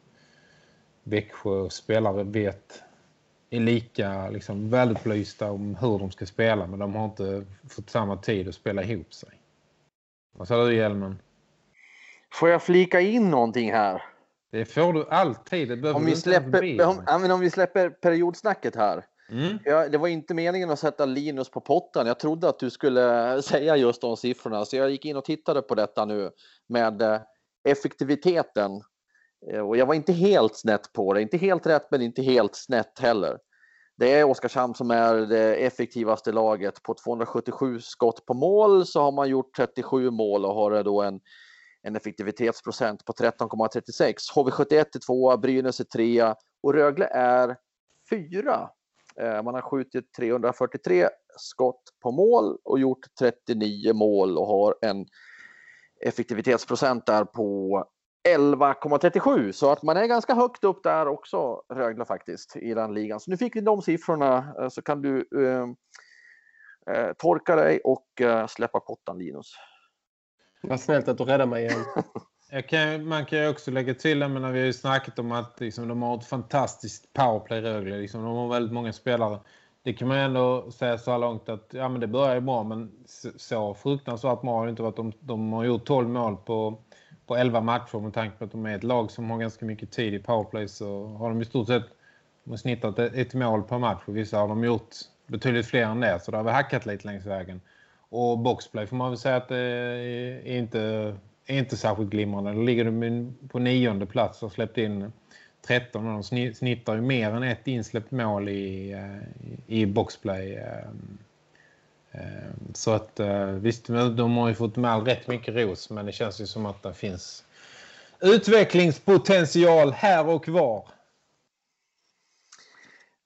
Växjö spelare vet är lika liksom, välupplysta om hur de ska spela men de har inte fått samma tid att spela ihop sig. Vad sa du Hjelmen? Får jag flika in någonting här? Det får du alltid. Om, vi släpper, om, om vi släpper periodsnacket här. Mm. Ja, det var inte meningen att sätta Linus på potten. Jag trodde att du skulle [laughs] säga just de siffrorna. Så jag gick in och tittade på detta nu med eh, effektiviteten Eh, och jag var inte helt snett på det, inte helt rätt men inte helt snett heller. Det är Oskarshamn som är det effektivaste laget. På 277 skott på mål så har man gjort 37 mål och har då en, en effektivitetsprocent på 13,36. HV71 är tvåa, Brynäs är trea och Rögle är fyra. Eh, man har skjutit 343 skott på mål och gjort 39 mål och har en effektivitetsprocent där på 11,37 så att man är ganska högt upp där också Rögle faktiskt i den ligan. Så nu fick vi de siffrorna eh, så kan du eh, eh, torka dig och eh, släppa pottan Linus. Vad snällt att du räddar mig igen. [laughs] kan, man kan ju också lägga till, men vi har ju snackat om att liksom, de har ett fantastiskt powerplay Rögle. Liksom, de har väldigt många spelare. Det kan man ändå säga så här långt att ja, men det börjar ju bra men så fruktansvärt bra har det inte varit. De, de har gjort 12 mål på på 11 matcher med tanke på att de är ett lag som har ganska mycket tid i powerplay så har de i stort sett snittat ett mål per match och vissa har de gjort betydligt fler än det så det har vi hackat lite längs vägen. Och boxplay får man väl säga att det är inte, är inte särskilt glimrande. Då ligger de på nionde plats och släppt in 13 och de snittar ju mer än ett insläppt mål i, eh, i boxplay. Eh, Eh, Ehm, så att eh, visst, de har ju fått med all rätt mycket ros men det känns ju som att det finns utvecklingspotential här och var.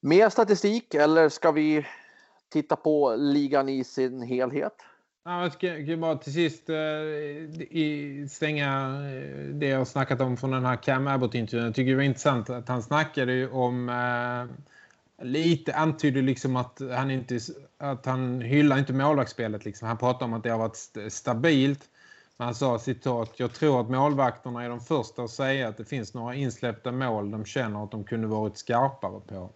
Mer statistik eller ska vi titta på ligan i sin helhet? Ja, jag ska bara till sist eh, stänga eh, det jag snackat om från den här Cam Abbott-intervjun. Jag tycker det var intressant att han snackade om lite antyder liksom att han inte att han hyllar inte målvaktsspelet liksom. Han pratar om att det har varit stabilt. Men Han sa citat, jag tror att målvakterna är de första att säga att det finns några insläppta mål de känner att de kunde varit skarpare på.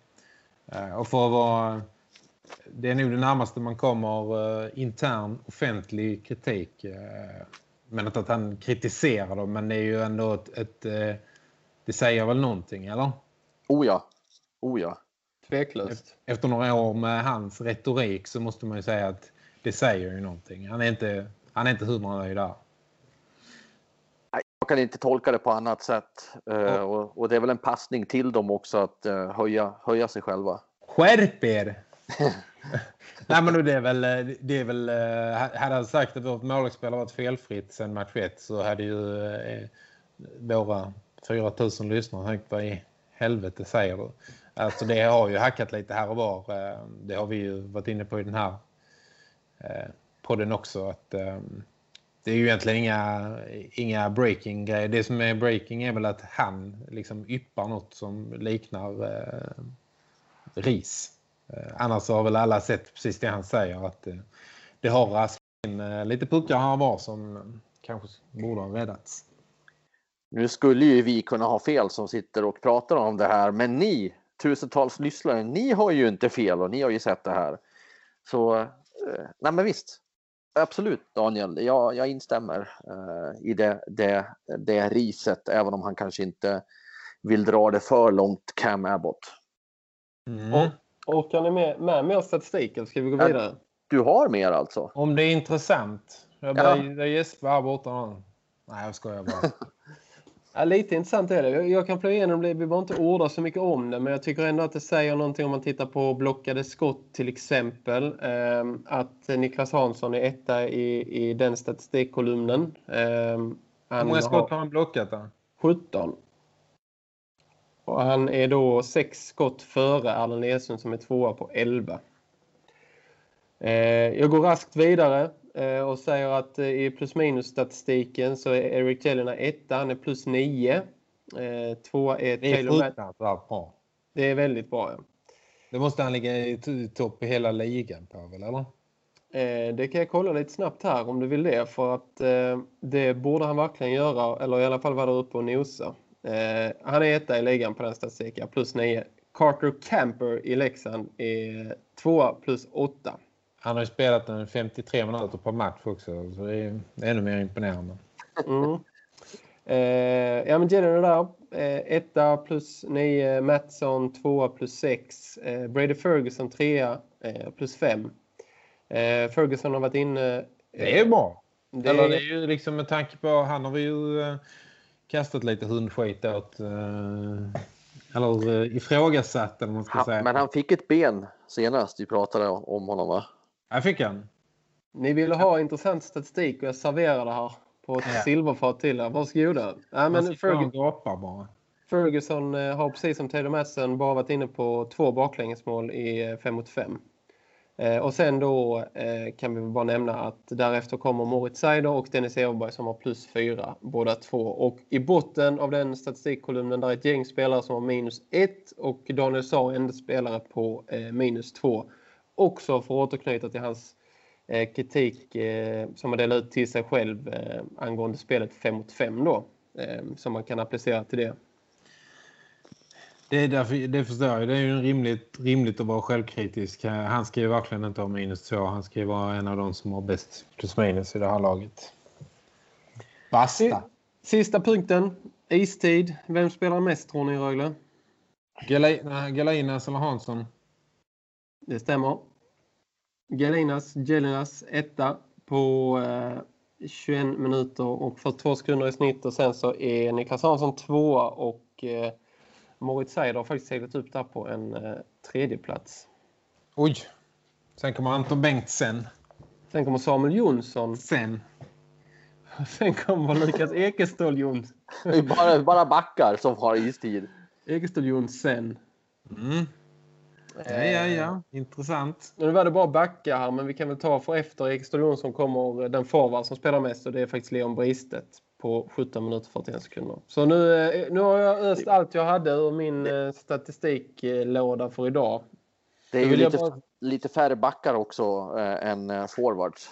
Eh, och för att vara det är nog det närmaste man kommer eh, intern offentlig kritik. Eh, men inte att han kritiserar dem, men det är ju ändå ett, ett det säger väl någonting, eller? Oh ja, oh ja. Tveklöst. Efter några år med hans retorik så måste man ju säga att det säger ju någonting. Han är inte, han är inte hur där. kan inte tolka det på annat sätt. Eh, och, och, det är väl en passning till dem också att uh, höja, höja sig själva. Skärp er! [laughs] Nej men det är väl, det är väl hade han sagt att vårt målvaktsspel har varit felfritt sedan match 1 så hade ju eh, våra 4000 lyssnare tänkt vad i helvete säger du? Alltså det har ju hackat lite här och var. Eh, det har vi ju varit inne på i den här eh, podden också att eh, det är ju egentligen inga, inga breaking-grejer. Det som är breaking är väl att han liksom yppar något som liknar eh, ris. Annars har väl alla sett precis det han säger. Att eh, det har raskat in lite puckar här var som kanske borde ha räddats. Nu skulle ju vi kunna ha fel som sitter och pratar om det här. Men ni, tusentals lyssnare, ni har ju inte fel och ni har ju sett det här. Så, eh, nej men visst absolut Daniel, jag, jag instämmer uh, i det, det, det riset, även om han kanske inte vill dra det för långt, Cam Abbott. Mm. Och, orkar ni med, med mer statistik eller ska vi gå vidare? Du har mer alltså? Om det är intressant. Jag börjar ja. gäspa här borta. Nej, jag skojar bara. [laughs] Ja, lite intressant är det. Jag kan plöja igenom det. Vi behöver inte orda så mycket om det. Men jag tycker ändå att det säger någonting om man tittar på blockade skott till exempel. Ehm, att Niklas Hansson är etta i, i den statistikkolumnen. Ehm, Hur många skott har han blockat då? 17. Och han är då sex skott före Allen Esund som är tvåa på 11. Ehm, jag går raskt vidare. Eh, och säger att eh, i plus minus statistiken så är Eric Jelena etta, han är plus nio. Eh, tvåa är Det är fruktansvärt bra. Det är väldigt bra, ja. Det måste han ligga i topp i hela ligan på, väl, eller? det kan jag kolla lite snabbt här om du vill det. För att det borde han verkligen göra, eller i alla fall vara där uppe och nosa. han är etta i ligan på den statistiken, plus nio. Carter Camper i Leksand är tvåa plus åtta. Han har ju spelat en 53 minuter per match också. Så det är ännu mer imponerande. Mm. Eh, ja men Jenner där. Eh, etta plus 9. Mattsson tvåa plus 6. Eh, Brady Ferguson trea eh, plus 5. Eh, Ferguson har varit inne... det är bra. Det... Eller det är ju liksom med tanke på... Han har vi ju eh, kastat lite hundskit åt... Eh, eller eh, ifrågasatt eller man ska han, säga. Men han fick ett ben senast vi pratade om honom va? Jag fick en. Ni ville ha intressant statistik och jag serverar det här på ett ja. silverfat till er. Varsågoda. Ja, men Ferg bara. Ferguson eh, har precis som Taylor Madsen bara varit inne på två baklängesmål i 5 eh, mot 5. Eh, och sen då kan vi bara nämna att därefter kommer Moritz Seider och Dennis Everberg som har plus 4 båda två. Och i botten av den statistikkolumnen där är ett gäng spelare som har minus 1 och Daniel Saar enda spelare på minus 2 också för att återknyta till hans eh, kritik eh, som han delat ut till sig själv eh, angående spelet 5 mot 5 då. Eh, som man kan applicera till det. Det, är därför, det förstår jag. Det är ju rimligt, rimligt att vara självkritisk. Han ska ju verkligen inte ha minus 2. Han ju vara en av de som har bäst plus minus i det här laget. Basta! Sista punkten. Istid. Vem spelar mest tror ni Rögle? Galinas eller Hansson? Det stämmer. Galinas, Gelinas etta på eh, 21 minuter och 42 sekunder i snitt. Och sen så är Niklas Hansson tvåa och eh, Moritz Seider har faktiskt seglat upp där på en eh, tredje plats. Oj, sen kommer Anton Bengtsen. Sen kommer Samuel Jonsson. Sen. Sen kommer Lukas Ekestål Jonsson. Det är bara, bara backar som har istid. Ekestål Jonsson. Mm. Ja, ja, ja. Intressant. Nu var det bara backa här, men vi kan väl ta för efter Ekstad Jonsson kommer den forward som spelar mest och det är faktiskt Leon Bristet på 17 minuter 41 sekunder. Så nu, eh, nu har jag öst allt jag hade ur min eh, statistiklåda för idag. Det är ju lite, bara... lite färre backar också äh, än forwards.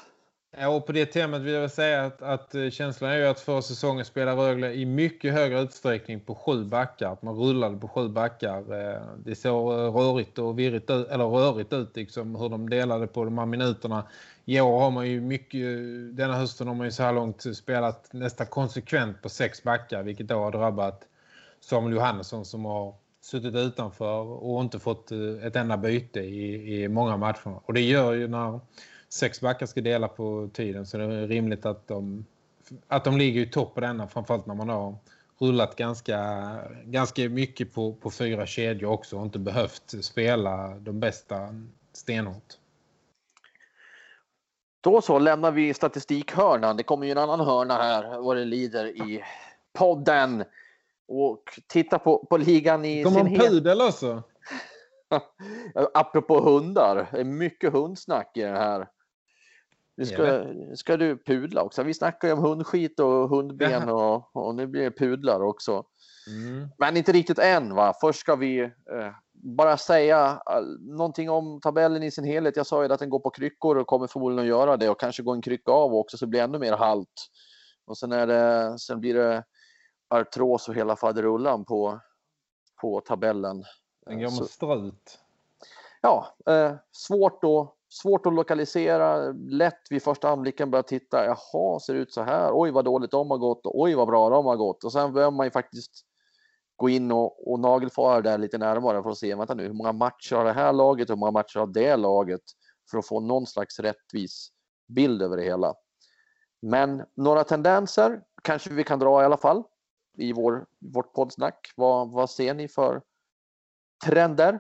Ja, och på det temat vill jag säga att, att eh, känslan är ju att förra säsongen spelar Rögle i mycket högre utsträckning på sju backar. Att man rullade på sju backar. Eh, det såg eh, rörigt och virrigt ut, eller rörigt ut liksom, hur de delade på de här minuterna. I år har man ju mycket, denna hösten har man ju så här långt spelat nästan konsekvent på sex backar. Vilket då har drabbat Samuel Johansson som har suttit utanför och inte fått ett enda byte i, i många matcher. Och det gör ju när sex backar ska dela på tiden så det är rimligt att de att de ligger i topp på denna framförallt när man har rullat ganska, ganska mycket på, på fyra kedjor också och inte behövt spela de bästa stenhårt. Då så lämnar vi statistikhörnan. Det kommer ju en annan hörna här vad det lider i podden. Och titta på, på ligan i Kommer sin helhet. pudel också? [laughs] Apropå hundar, det är mycket hundsnack i det här. Nu ska, ska du pudla också. Vi snackar ju om hundskit och hundben och, och nu blir det pudlar också. Mm. Men inte riktigt än va. Först ska vi eh, bara säga någonting om tabellen i sin helhet. Jag sa ju att den går på kryckor och kommer förmodligen att göra det och kanske gå en krycka av också så det blir ännu mer halt. Och sen, är det, sen blir det artros och hela faderullan på, på tabellen. Den går med strut. ja, eh, svårt, att, svårt att lokalisera. Lätt vid första anblicken börja titta. Jaha, ser det ut så här. Oj, vad dåligt de har gått. Oj, vad bra de har gått. Och sen behöver man ju faktiskt gå in och, och nagelfara det där lite närmare för att se vänta nu, hur många matcher har det här laget och hur många matcher har det laget för att få någon slags rättvis bild över det hela. Men några tendenser kanske vi kan dra i alla fall i vår, vårt poddsnack. Vad, vad ser ni för trender?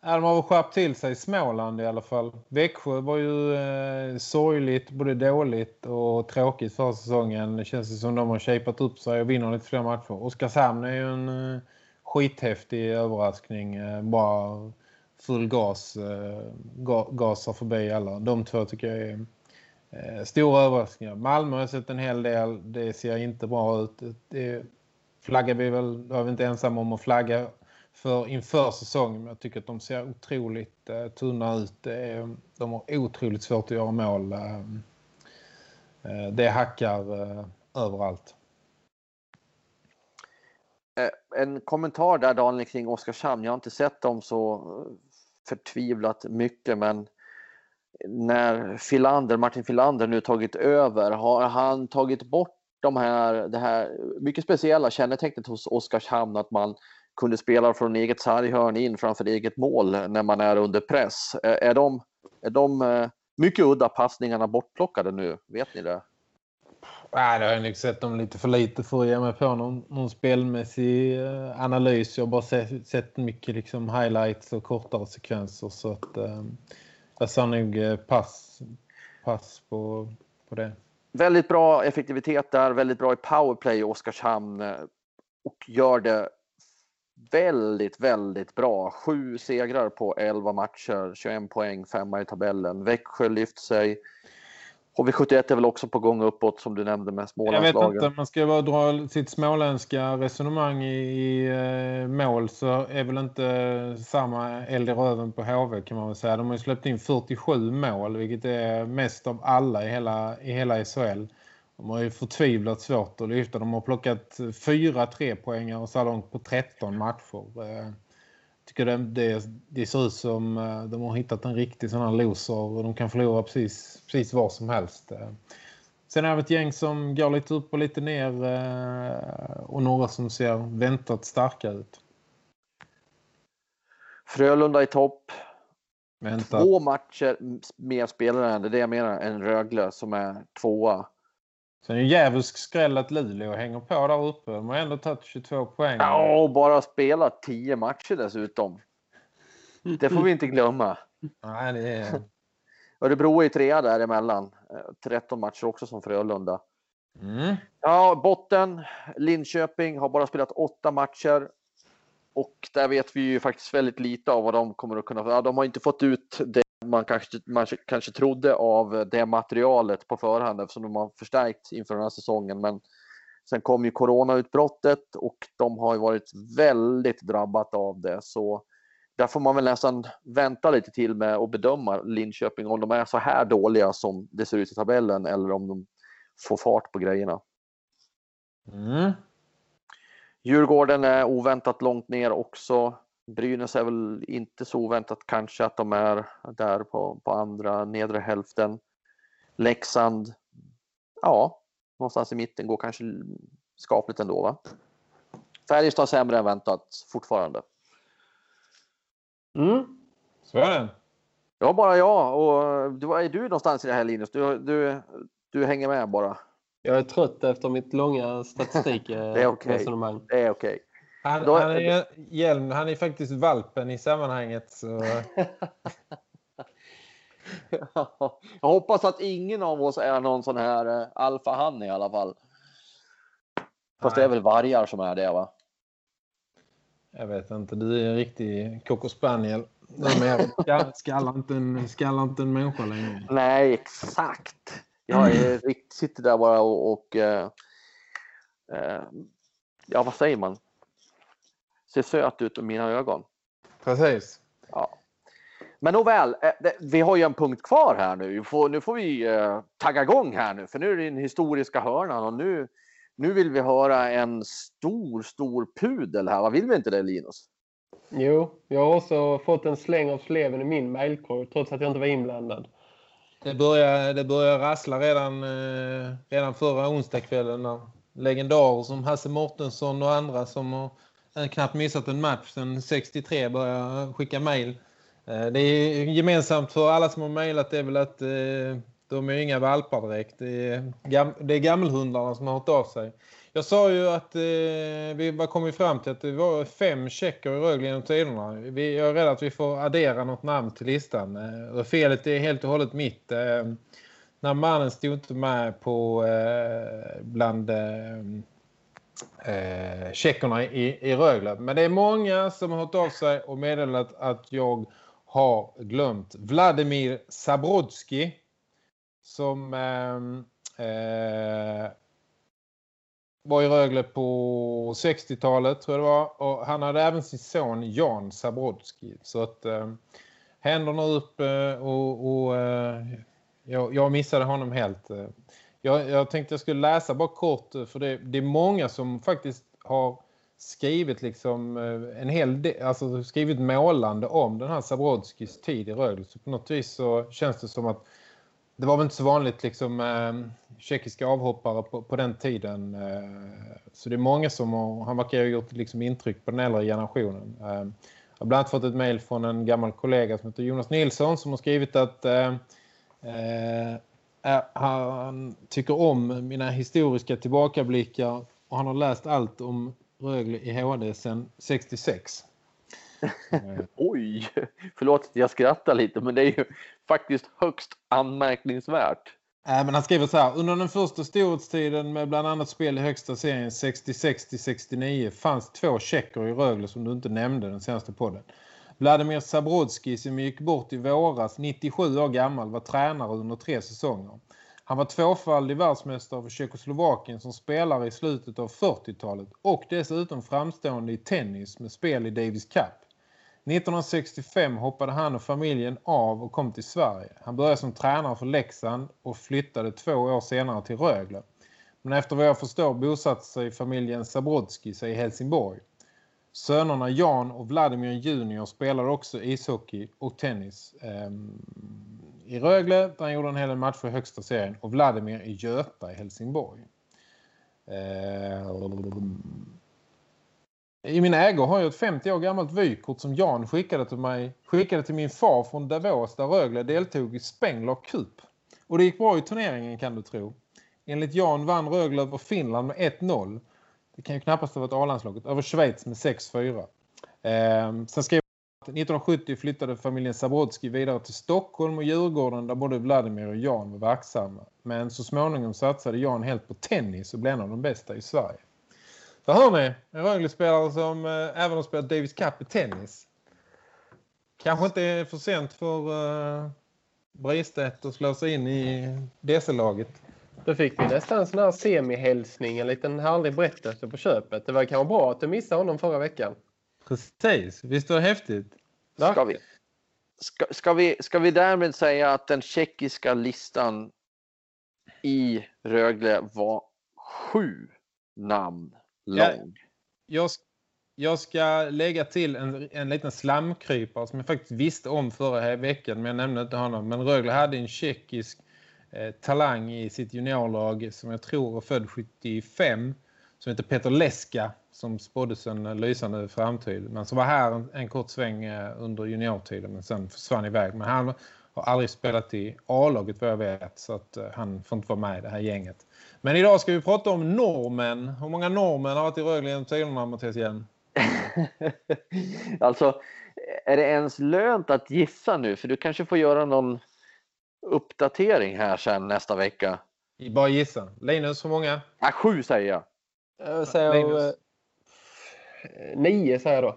Ja, de har väl skärpt till sig i Småland i alla fall. Växjö var ju eh, sorgligt, både dåligt och tråkigt för säsongen. Det känns ju som de har shapat upp sig och vinner lite fler matcher. Oskarshamn är ju en eh, skithäftig överraskning. Eh, bara full gas, eh, ga, gasar förbi alla. De två tycker jag är eh, stora överraskningar. Malmö har jag sett en hel del. Det ser inte bra ut. Det flaggar vi väl, då är vi inte ensamma om att flagga för inför säsongen. Jag tycker att de ser otroligt eh, tunna ut. De har otroligt svårt att göra mål. Eh, eh det hackar eh, överallt. Eh, en kommentar där Daniel kring Oskarshamn. Jag har inte sett dem så eh, förtvivlat mycket men när Filander, Martin Filander nu tagit över har han tagit bort de här, det här mycket speciella kännetecknet hos Oskarshamn att man kunde spela från eget sarghörn in framför eget mål när man är under press. Är, de, är de mycket udda passningarna bortplockade nu? Vet ni det? Nej, det har jag nog sett dem lite för lite för att ge mig på någon, någon spelmässig analys. Jag har bara sett, sett mycket liksom highlights och kortare sekvenser så att eh, jag sa nog pass, pass på, på det. Väldigt bra effektivitet där, väldigt bra i powerplay i Oskarshamn och gör det väldigt, väldigt bra. Sju segrar på 11 matcher, 21 poäng, femma i tabellen. Växjö lyft sig. HV71 är väl också på gång uppåt som du nämnde med Jag vet Smålandslagen. inte, man ska bara dra sitt småländska resonemang i, i eh, mål så är väl inte samma eld i röven på HV kan man väl säga. De har ju släppt in 47 mål vilket är mest av alla i hela, i hela SHL. De har ju förtvivlat svårt att lyfta. De har plockat fyra trepoängare så här långt på 13 matcher. Eh, tycker det, det, det ser ut som eh, de har hittat en riktig sån här loser och de kan förlora precis, precis var som helst. Eh, Sen har vi ett gäng som går lite upp och lite ner och några som ser väntat starka ut. Frölunda i topp. Väntat. Två matcher mer spelare än det är det jag menar, än Rögle som är tvåa. Sen är ju djävulsk skräll att Luleå hänger på där uppe. De har ändå tagit 22 poäng. Ja, och bara spelat 10 matcher dessutom. Det får vi inte glömma. Nej, det är... [laughs] Örebro är trea däremellan. Eh, 13 matcher också som Frölunda. Mm. Ja, botten. Linköping har bara spelat åtta matcher. Och där vet vi ju faktiskt väldigt lite av vad de kommer att kunna... Ja, de har inte fått ut det man kanske, man kanske trodde av det materialet på förhand eftersom de har förstärkt inför den här säsongen. Men sen kom ju coronautbrottet och de har ju varit väldigt drabbat av det. Så där får man väl nästan vänta lite till med att bedöma Linköping om de är så här dåliga som det ser ut i tabellen eller om de får fart på grejerna. Mm. Djurgården är oväntat långt ner också. Brynäs är väl inte så oväntat kanske att de är där på, på andra nedre hälften. Leksand, ja, någonstans i mitten går kanske skapligt ändå va? Färjestad sämre än väntat fortfarande. Mm. Så är det. Ja, bara jag. Och du, är du någonstans i det här Linus? Du, du, du hänger med bara. Jag är trött efter mitt långa statistikresonemang. [laughs] Eh, det är okej. Okay. Han, Då, han, är, Hjelm, han är faktiskt valpen i sammanhanget. Så... [laughs] jag hoppas att ingen av oss är någon sån här uh, alfahanne i alla fall. Fast Nej. det är väl vargar som är det va? Jag vet inte, du är en riktig Coco Spaniel. [laughs] Skallar inte, en, skallar inte en människa längre. Nej, exakt. Jag är, sitter där bara och, och uh, uh, ja, vad säger man? Ser söt ut med mina ögon. Precis. Ja. Men nåväl, eh, vi har ju en punkt kvar här nu. Nu får vi eh, tagga igång här nu, för nu är det den historiska hörnan och nu, nu vill vi höra en stor, stor pudel här. Vad vill vi inte det, Linus? Jo, jag har också fått en släng av sleven i min mejlkorg trots att jag inte var inblandad. Det började, det började rassla redan, eh, redan förra onsdagskvällen när legendarer som Hasse Mortensson och andra som har knappt missat en match sedan 63 började skicka mejl eh, det är gemensamt för alla som har mejlat är väl att eh, de är inga valpar direkt. Det är, gam det är gammelhundarna som har hört av sig. Jag sa ju att eh, vi var kom fram till att det var fem checker i Rögle genom tiderna. Vi, jag är rädd att vi får addera något namn till listan. Eh, felet är helt och hållet mitt. Eh, när mannen stod inte med på eh, bland eh, eh, tjeckerna i, i Rögle. Men det är många som har hört av sig och meddelat att jag har glömt Vladimir Sabrodski som eh, eh, var i Rögle på 60-talet tror jag det var. Och han hade även sin son Jan Sabrodski. Så att eh, händerna upp eh, och, och eh, jag, jag, missade honom helt. Eh. Jag, jag tänkte jag skulle läsa bara kort eh, för det, det är många som faktiskt har skrivit liksom eh, en hel del, alltså skrivit målande om den här Sabrodskis tid i Rögle. Så på något vis så känns det som att det var väl inte så vanligt liksom eh, tjeckiska avhoppare på, på den tiden. Eh, så det är många som har, han verkar ha gjort liksom intryck på den äldre generationen. Eh, jag har bland annat fått ett mejl från en gammal kollega som heter Jonas Nilsson som har skrivit att eh, eh, han tycker om mina historiska tillbakablickar och han har läst allt om Rögle i HD sedan 66. [laughs] Oj, förlåt att jag skrattar lite men det är ju faktiskt högst anmärkningsvärt. Äh, men han skriver så här. Under den första storhetstiden med bland annat spel i högsta serien 66-69 fanns två checker i Rögle som du inte nämnde den senaste podden. Vladimir Sabrodski som gick bort i våras, 97 år gammal, var tränare under tre säsonger. Han var tvåfaldig världsmästare för Tjeckoslovakien som spelare i slutet av 40-talet och dessutom framstående i tennis med spel i Davis Cup. 1965 hoppade han och familjen av och kom till Sverige. Han började som tränare för Leksand och flyttade två år senare till Rögle. Men efter vad jag förstår bosatte sig familjen Sabrodski sig i Helsingborg. Sönerna Jan och Vladimir Junior spelade också ishockey och tennis. Um, i Rögle där han gjorde en hel match för högsta serien och Vladimir i Göta i Helsingborg. Ehm, I min ägo har jag ett 50 år gammalt vykort som Jan skickade till mig skickade till min far från Davos där Rögle deltog i Spengler Cup. Och det gick bra i turneringen kan du tro. Enligt Jan vann Rögle över Finland med 1-0. Det kan ju knappast ha varit A-landslaget. Över Schweiz med 6-4. Eh, sen skrev 1970 flyttade familjen Sabrodski vidare till Stockholm och Djurgården där både Vladimir och Jan var verksamma. Men så småningom satsade Jan helt på tennis och blev en av de bästa i Sverige. Så hör ni, en Rögle-spelare som eh, även har spelat Davis Cup i tennis. Kanske inte är för sent för eh, Bristedt att slå sig in i DC-laget. Då fick vi nästan en sån här semihälsning, en liten härlig berättelse på köpet. Det var kanske bra att du missade honom förra veckan. Precis, visst var det häftigt? Ska vi, ska, ska, vi, ska vi därmed säga att den tjeckiska listan i Rögle var sju namn lång? Jag, jag, jag ska lägga till en, en liten slamkrypare som jag faktiskt visste om förra veckan men jag nämnde inte honom. Men Rögle hade en tjeckisk Eh, talang i sitt juniorlag som jag tror är född 75 som heter Peter Leska som spåddes en lysande framtid. Men som var här en, en kort sväng eh, under juniortiden men sen försvann iväg. Men han har aldrig spelat i A-laget vad jag vet så att eh, han får inte vara med i det här gänget. Men idag ska vi prata om normen. Hur många normen har varit i Rögle genom tiderna, Mattias Hjelm? [laughs] alltså, är det ens lönt att gissa nu? För du kanske får göra någon uppdatering här sen nästa vecka. Bara gissa. Linus, hur många? Ja, sju säger jag. Jag säger eh, nio säger jag då.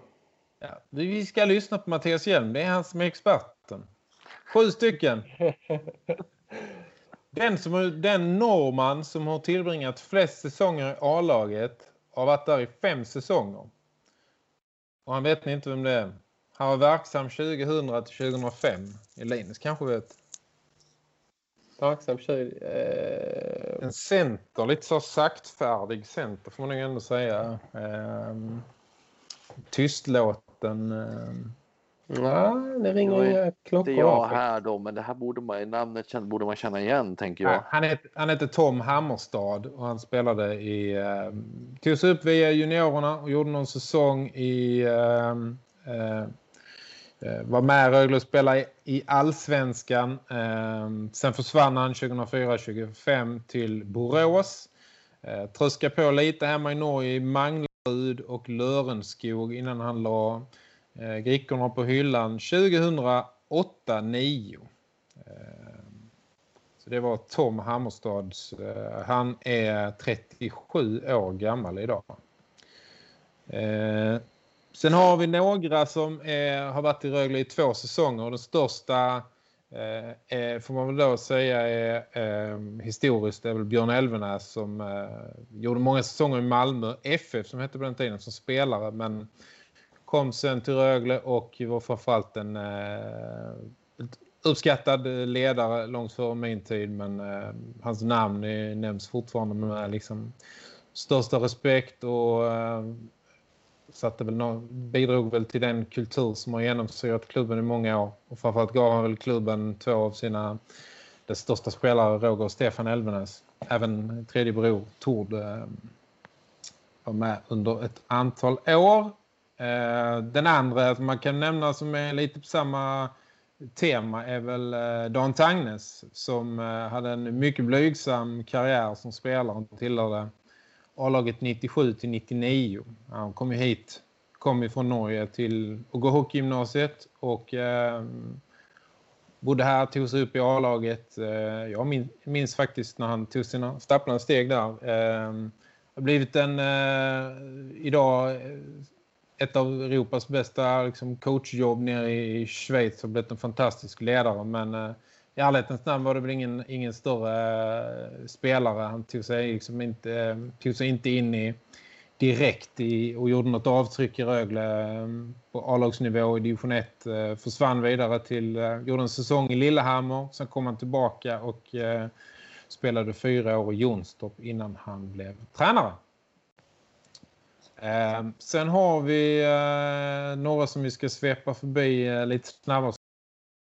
Ja, vi ska lyssna på Mattias Hjelm. Det är han som är experten. Sju stycken. [laughs] Den, som, den norman som har tillbringat flest säsonger i A-laget har varit där i fem säsonger. Och han vet ni inte vem det är. Han var verksam 2000 till 2005. Linus kanske vet. Verksam 20... Eh... En center, lite så saktfärdig center får man nog ändå säga. Eh, tystlåten. Eh, Ja, det ringer inga klockor. Det är jag här då, men det här borde man, namnet borde man känna igen, tänker jag. Han heter, han heter Tom Hammerstad och han spelade i... Eh, tog sig upp via juniorerna och gjorde någon säsong i... Eh, eh, Eh, var med Rögle och spelade i, Allsvenskan. Ehm, sen försvann han 2004-2025 till Borås. Eh, tröskade på lite hemma i Norge i Manglerud och Lörenskog innan han la eh, Grickorna på hyllan 2008-9. Ehm, så det var Tom Hammerstads. Eh, han är 37 år gammal idag. Ehm, Sen har vi några som är, har varit i Rögle i två säsonger. Den största eh, eh, får man väl då säga är eh, historiskt. Det är väl Björn Elvenäs som eh, gjorde många säsonger i Malmö. FF som hette på den tiden som spelare men kom sen till Rögle och var framförallt en eh, uppskattad ledare långt före min tid men eh, hans namn är, nämns fortfarande med liksom största respekt och eh, satte väl no bidrog väl till den kultur som har genomsyrat klubben i många år. Och framförallt gav han väl klubben två av sina dess största spelare Roger och Stefan Elvenäs. Även tredje bror Tord eh, var med under ett antal år. Eh, den andra som man kan nämna som är lite på samma tema är väl eh, Dan Tagnes som eh, hade en mycket blygsam karriär som spelare och tillhörde A-laget 97 till 99. Han kom ju hit, kom från Norge till att gå hockeygymnasiet och eh, bodde här, tog sig upp i A-laget. Eh, jag minns, minns, faktiskt när han tog sina stapplande steg där. Eh, har blivit en eh, idag eh, ett av Europas bästa liksom, coachjobb nere i Schweiz och blivit en fantastisk ledare. Men eh, i ärlighetens namn var det väl ingen, ingen större eh, spelare. Han tog sig, liksom inte, eh, tog sig inte in i direkt i, och gjorde något avtryck i Rögle eh, på A-lagsnivå i division 1. Försvann vidare till, gjorde en säsong i Lillehammer. Sen kom han tillbaka och spelade fyra år i Jonstorp innan han blev tränare. Eh, sen har vi eh, några som vi ska svepa förbi lite snabbare.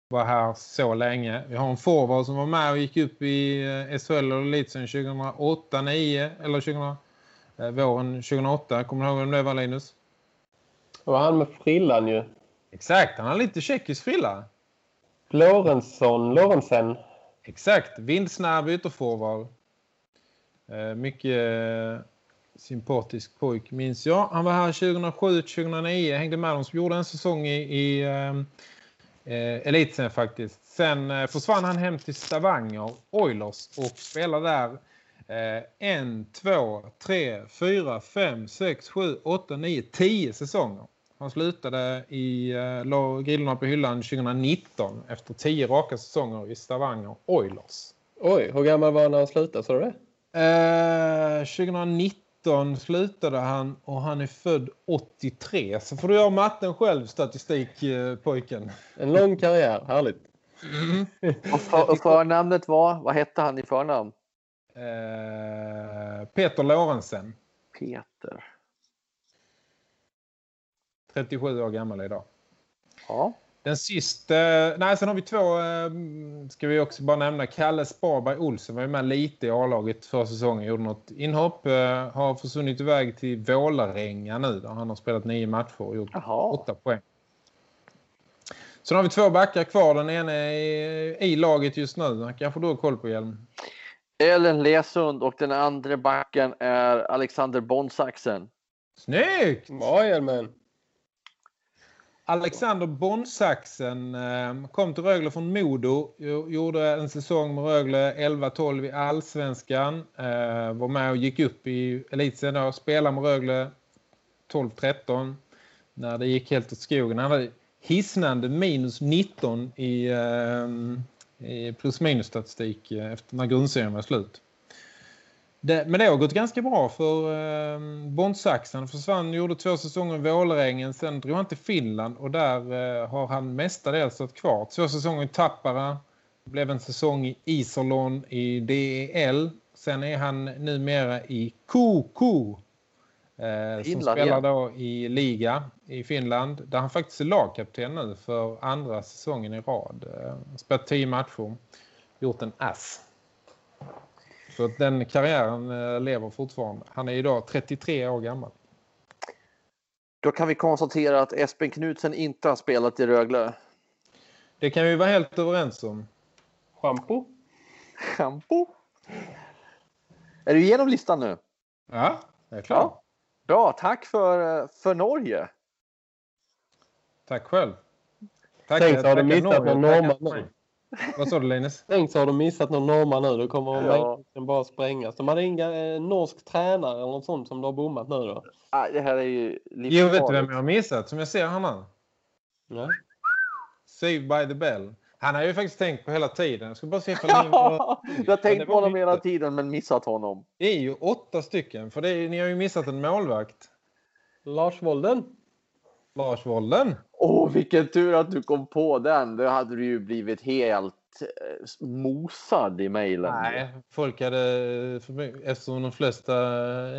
Var här så länge. Vi har en forward som var med och gick upp i eh, SHL och Elitsen 2008, 9 eller 20, eh, våren 2008. Kommer du ihåg vem det var Linus? Det var han med frillan ju. Exakt, han har lite tjeckisk frilla. Lorentzon, Lorentzen. Exakt, vindsnabb ytterforward. Eh, mycket sympatisk pojk minns jag. Han var här 2007-2009, hängde med dem som gjorde en säsong i, i ehm, eh, elitsen faktiskt. Sen eh, försvann han hem till Stavanger, Oilers och spelade där eh, en, två, tre, fyra, fem, sex, sju, åtta, nio, tio säsonger. Han slutade i eh, grillorna på hyllan 2019 efter tio raka säsonger i Stavanger Oilers. Oj, hur gammal var han när han slutade, sa du det? Eh, 2019 19 slutade han och han är född 83. Så får du göra matten själv, statistikpojken. En lång karriär, härligt. Mm. och, för, och förnamnet var, vad hette han i förnamn? Eh, Peter Lorentzen. Peter. 37 år gammal idag. Ja. Den sista, nej sen har vi två, eh, ska vi också bara nämna, Kalle Sparberg Olsen var ju med lite i A-laget för säsongen, gjorde något inhopp, eh, har försvunnit iväg till Vålarenga nu där han har spelat nio matcher och gjort Jaha. åtta poäng. Sen har vi två backar kvar. Den ena är i, i laget just nu. Kanske du har koll på Hjelm. Ellen Lesund och den andra backen är Alexander Bonsaxen. Snyggt! Bra Hjelmen! Alexander Bonsaxen ehm, kom till Rögle från Modo. Gjorde en säsong med Rögle 11-12 i Allsvenskan. Eh, var med och gick upp i elitserien. Spelade med Rögle 12-13. När det gick helt åt skogen. Han hade hisnande minus 19 i, ehm, i plus minus statistik eh, efter när grundserien var slut. Det, men det har gått ganska bra för eh, Bondsaxen. Försvann, gjorde två säsonger i Vålerängen. Sen drog han till Finland och där eh, har han mestadels stått kvar. Två säsonger i Tappara. Blev en säsong i Iserlon i DEL. Sen är han numera i KK. Eh, som spelar då i liga i Finland. Där han faktiskt är lagkapten nu för andra säsongen i rad. Eh, spelat tio matcher. Gjort en ass. Så att den karriären eh, lever fortfarande. Han är idag 33 år gammal. Då kan vi konstatera att Espen Knudsen inte har spelat i Rögle. Det kan vi vara helt överens om. Shampoo? Shampoo? Är du igenom listan nu? Ja, jag är klar. Ja. Bra, tack för, för Norge. Tack själv. Tack, Tänk så har du missat någon norrman. Vad sa du Linus? [laughs] Tänk så har de missat någon norrman nu. Då kommer ja. bara sprängas. De hade inga eh, norsk tränare eller något sånt som de har bommat nu då. Ah, det här är ju Jo, vet du vem jag har missat? Som jag ser han här. Nej. Save by the bell. Han har ju faktiskt tänkt på hela tiden. Jag ska bara se [laughs] ifall ni var... Du har tänkt på honom hela tiden men missat honom. Det är ju åtta stycken. För det är, ni har ju missat en målvakt. Lars Wolden. Lars Wolden. Åh, oh, vilken tur att du kom på den. Då hade du ju blivit helt eh, mosad i mejlen. Nej, folk hade, eftersom de flesta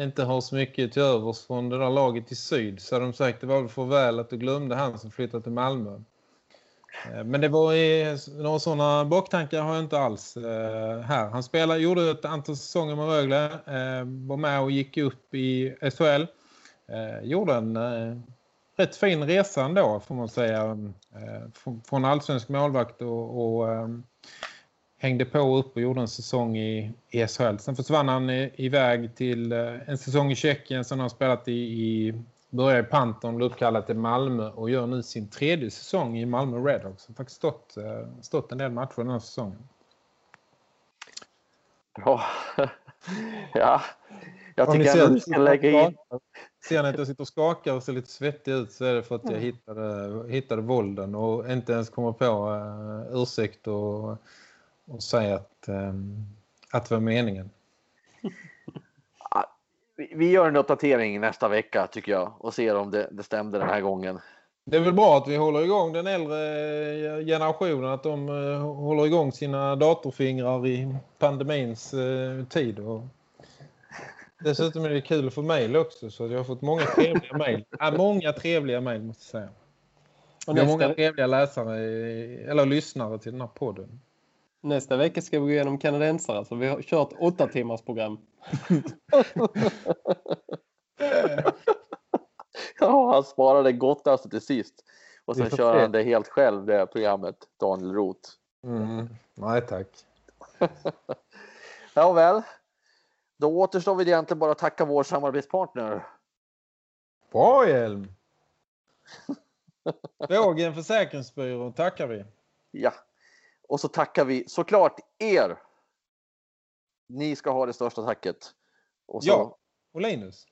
inte har så mycket till övers från det där laget i syd så hade de sagt det var för väl att du glömde han som flyttade till Malmö. Eh, men det var några sådana baktankar har jag inte alls eh, här. Han spelade, gjorde ett antal säsonger med Rögle, var med och gick upp i SHL. Gjorde en rätt fin resa ändå får man säga. Eh, från allsvensk målvakt och, och um, hängde på upp och gjorde en säsong i, i SHL. Sen försvann han i, iväg till uh, en säsong i Tjeckien. Har han spelat i, i började i Panton, blev uppkallad till Malmö och gör nu sin tredje säsong i Malmö Redhawks. Har faktiskt stått, uh, stått en del matcher den här säsongen. Bra. [laughs] ja, jag tycker att du ska lägga in... Ser ni att jag sitter och skakar och ser lite svettig ut så är det för att jag hittade, hittade vålden och inte ens kommer på uh, ursäkt och, och säga att, um, att det var meningen. [laughs] Vi gör en uppdatering nästa vecka tycker jag och ser om det, det stämde den här gången. Det är väl bra att vi håller igång den äldre generationen, att de uh, håller igång sina datorfingrar i pandemins tid och Dessutom är det kul att få mejl också så jag har fått många trevliga mejl. Äh, [laughs] många trevliga mejl måste jag säga. Och nästa... många trevliga läsare eller lyssnare till den här podden. Nästa vecka ska vi gå igenom kanadensare så vi har kört åtta timmars program. [laughs] ja, han sparade gottaste till sist. Och sen kör han det helt själv, det programmet, Daniel Roth. Mm. Nej, tack. [laughs] ja, väl. Då återstår vi egentligen bara att tacka vår samarbetspartner. Bra Hjelm! [laughs] Vågen försäkringsbyrå tackar vi. Ja, och så tackar vi såklart er. Ni ska ha det största tacket. Och så... Ja, och Linus.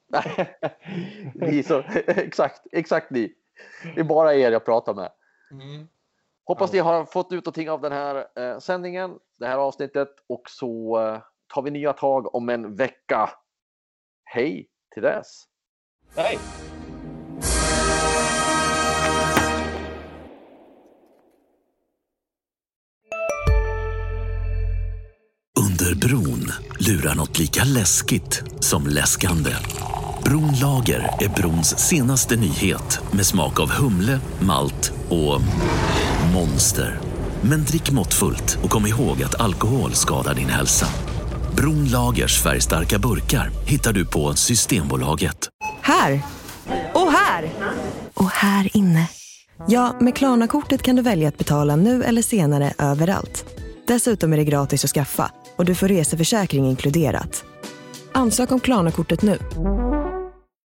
[laughs] ni så, exakt, exakt ni. Det är bara er jag pratar med. Mm. Hoppas ni har fått ut någonting av den här eh, sändningen, det här avsnittet och så eh, tar vi nya tag om en vecka. Hej till dess! Hej! Under bron lurar något lika läskigt som läskande. Bronlager är brons senaste nyhet med smak av humle, malt och monster. Men drick måttfullt och kom ihåg att alkohol skadar din hälsa. Bronlagers färgstarka burkar hittar du på Systembolaget. Här! Och här! Och här inne. Ja, med Klarna-kortet kan du välja att betala nu eller senare överallt. Dessutom är det gratis att skaffa och du får reseförsäkring inkluderat. Ansök om Klarna-kortet nu.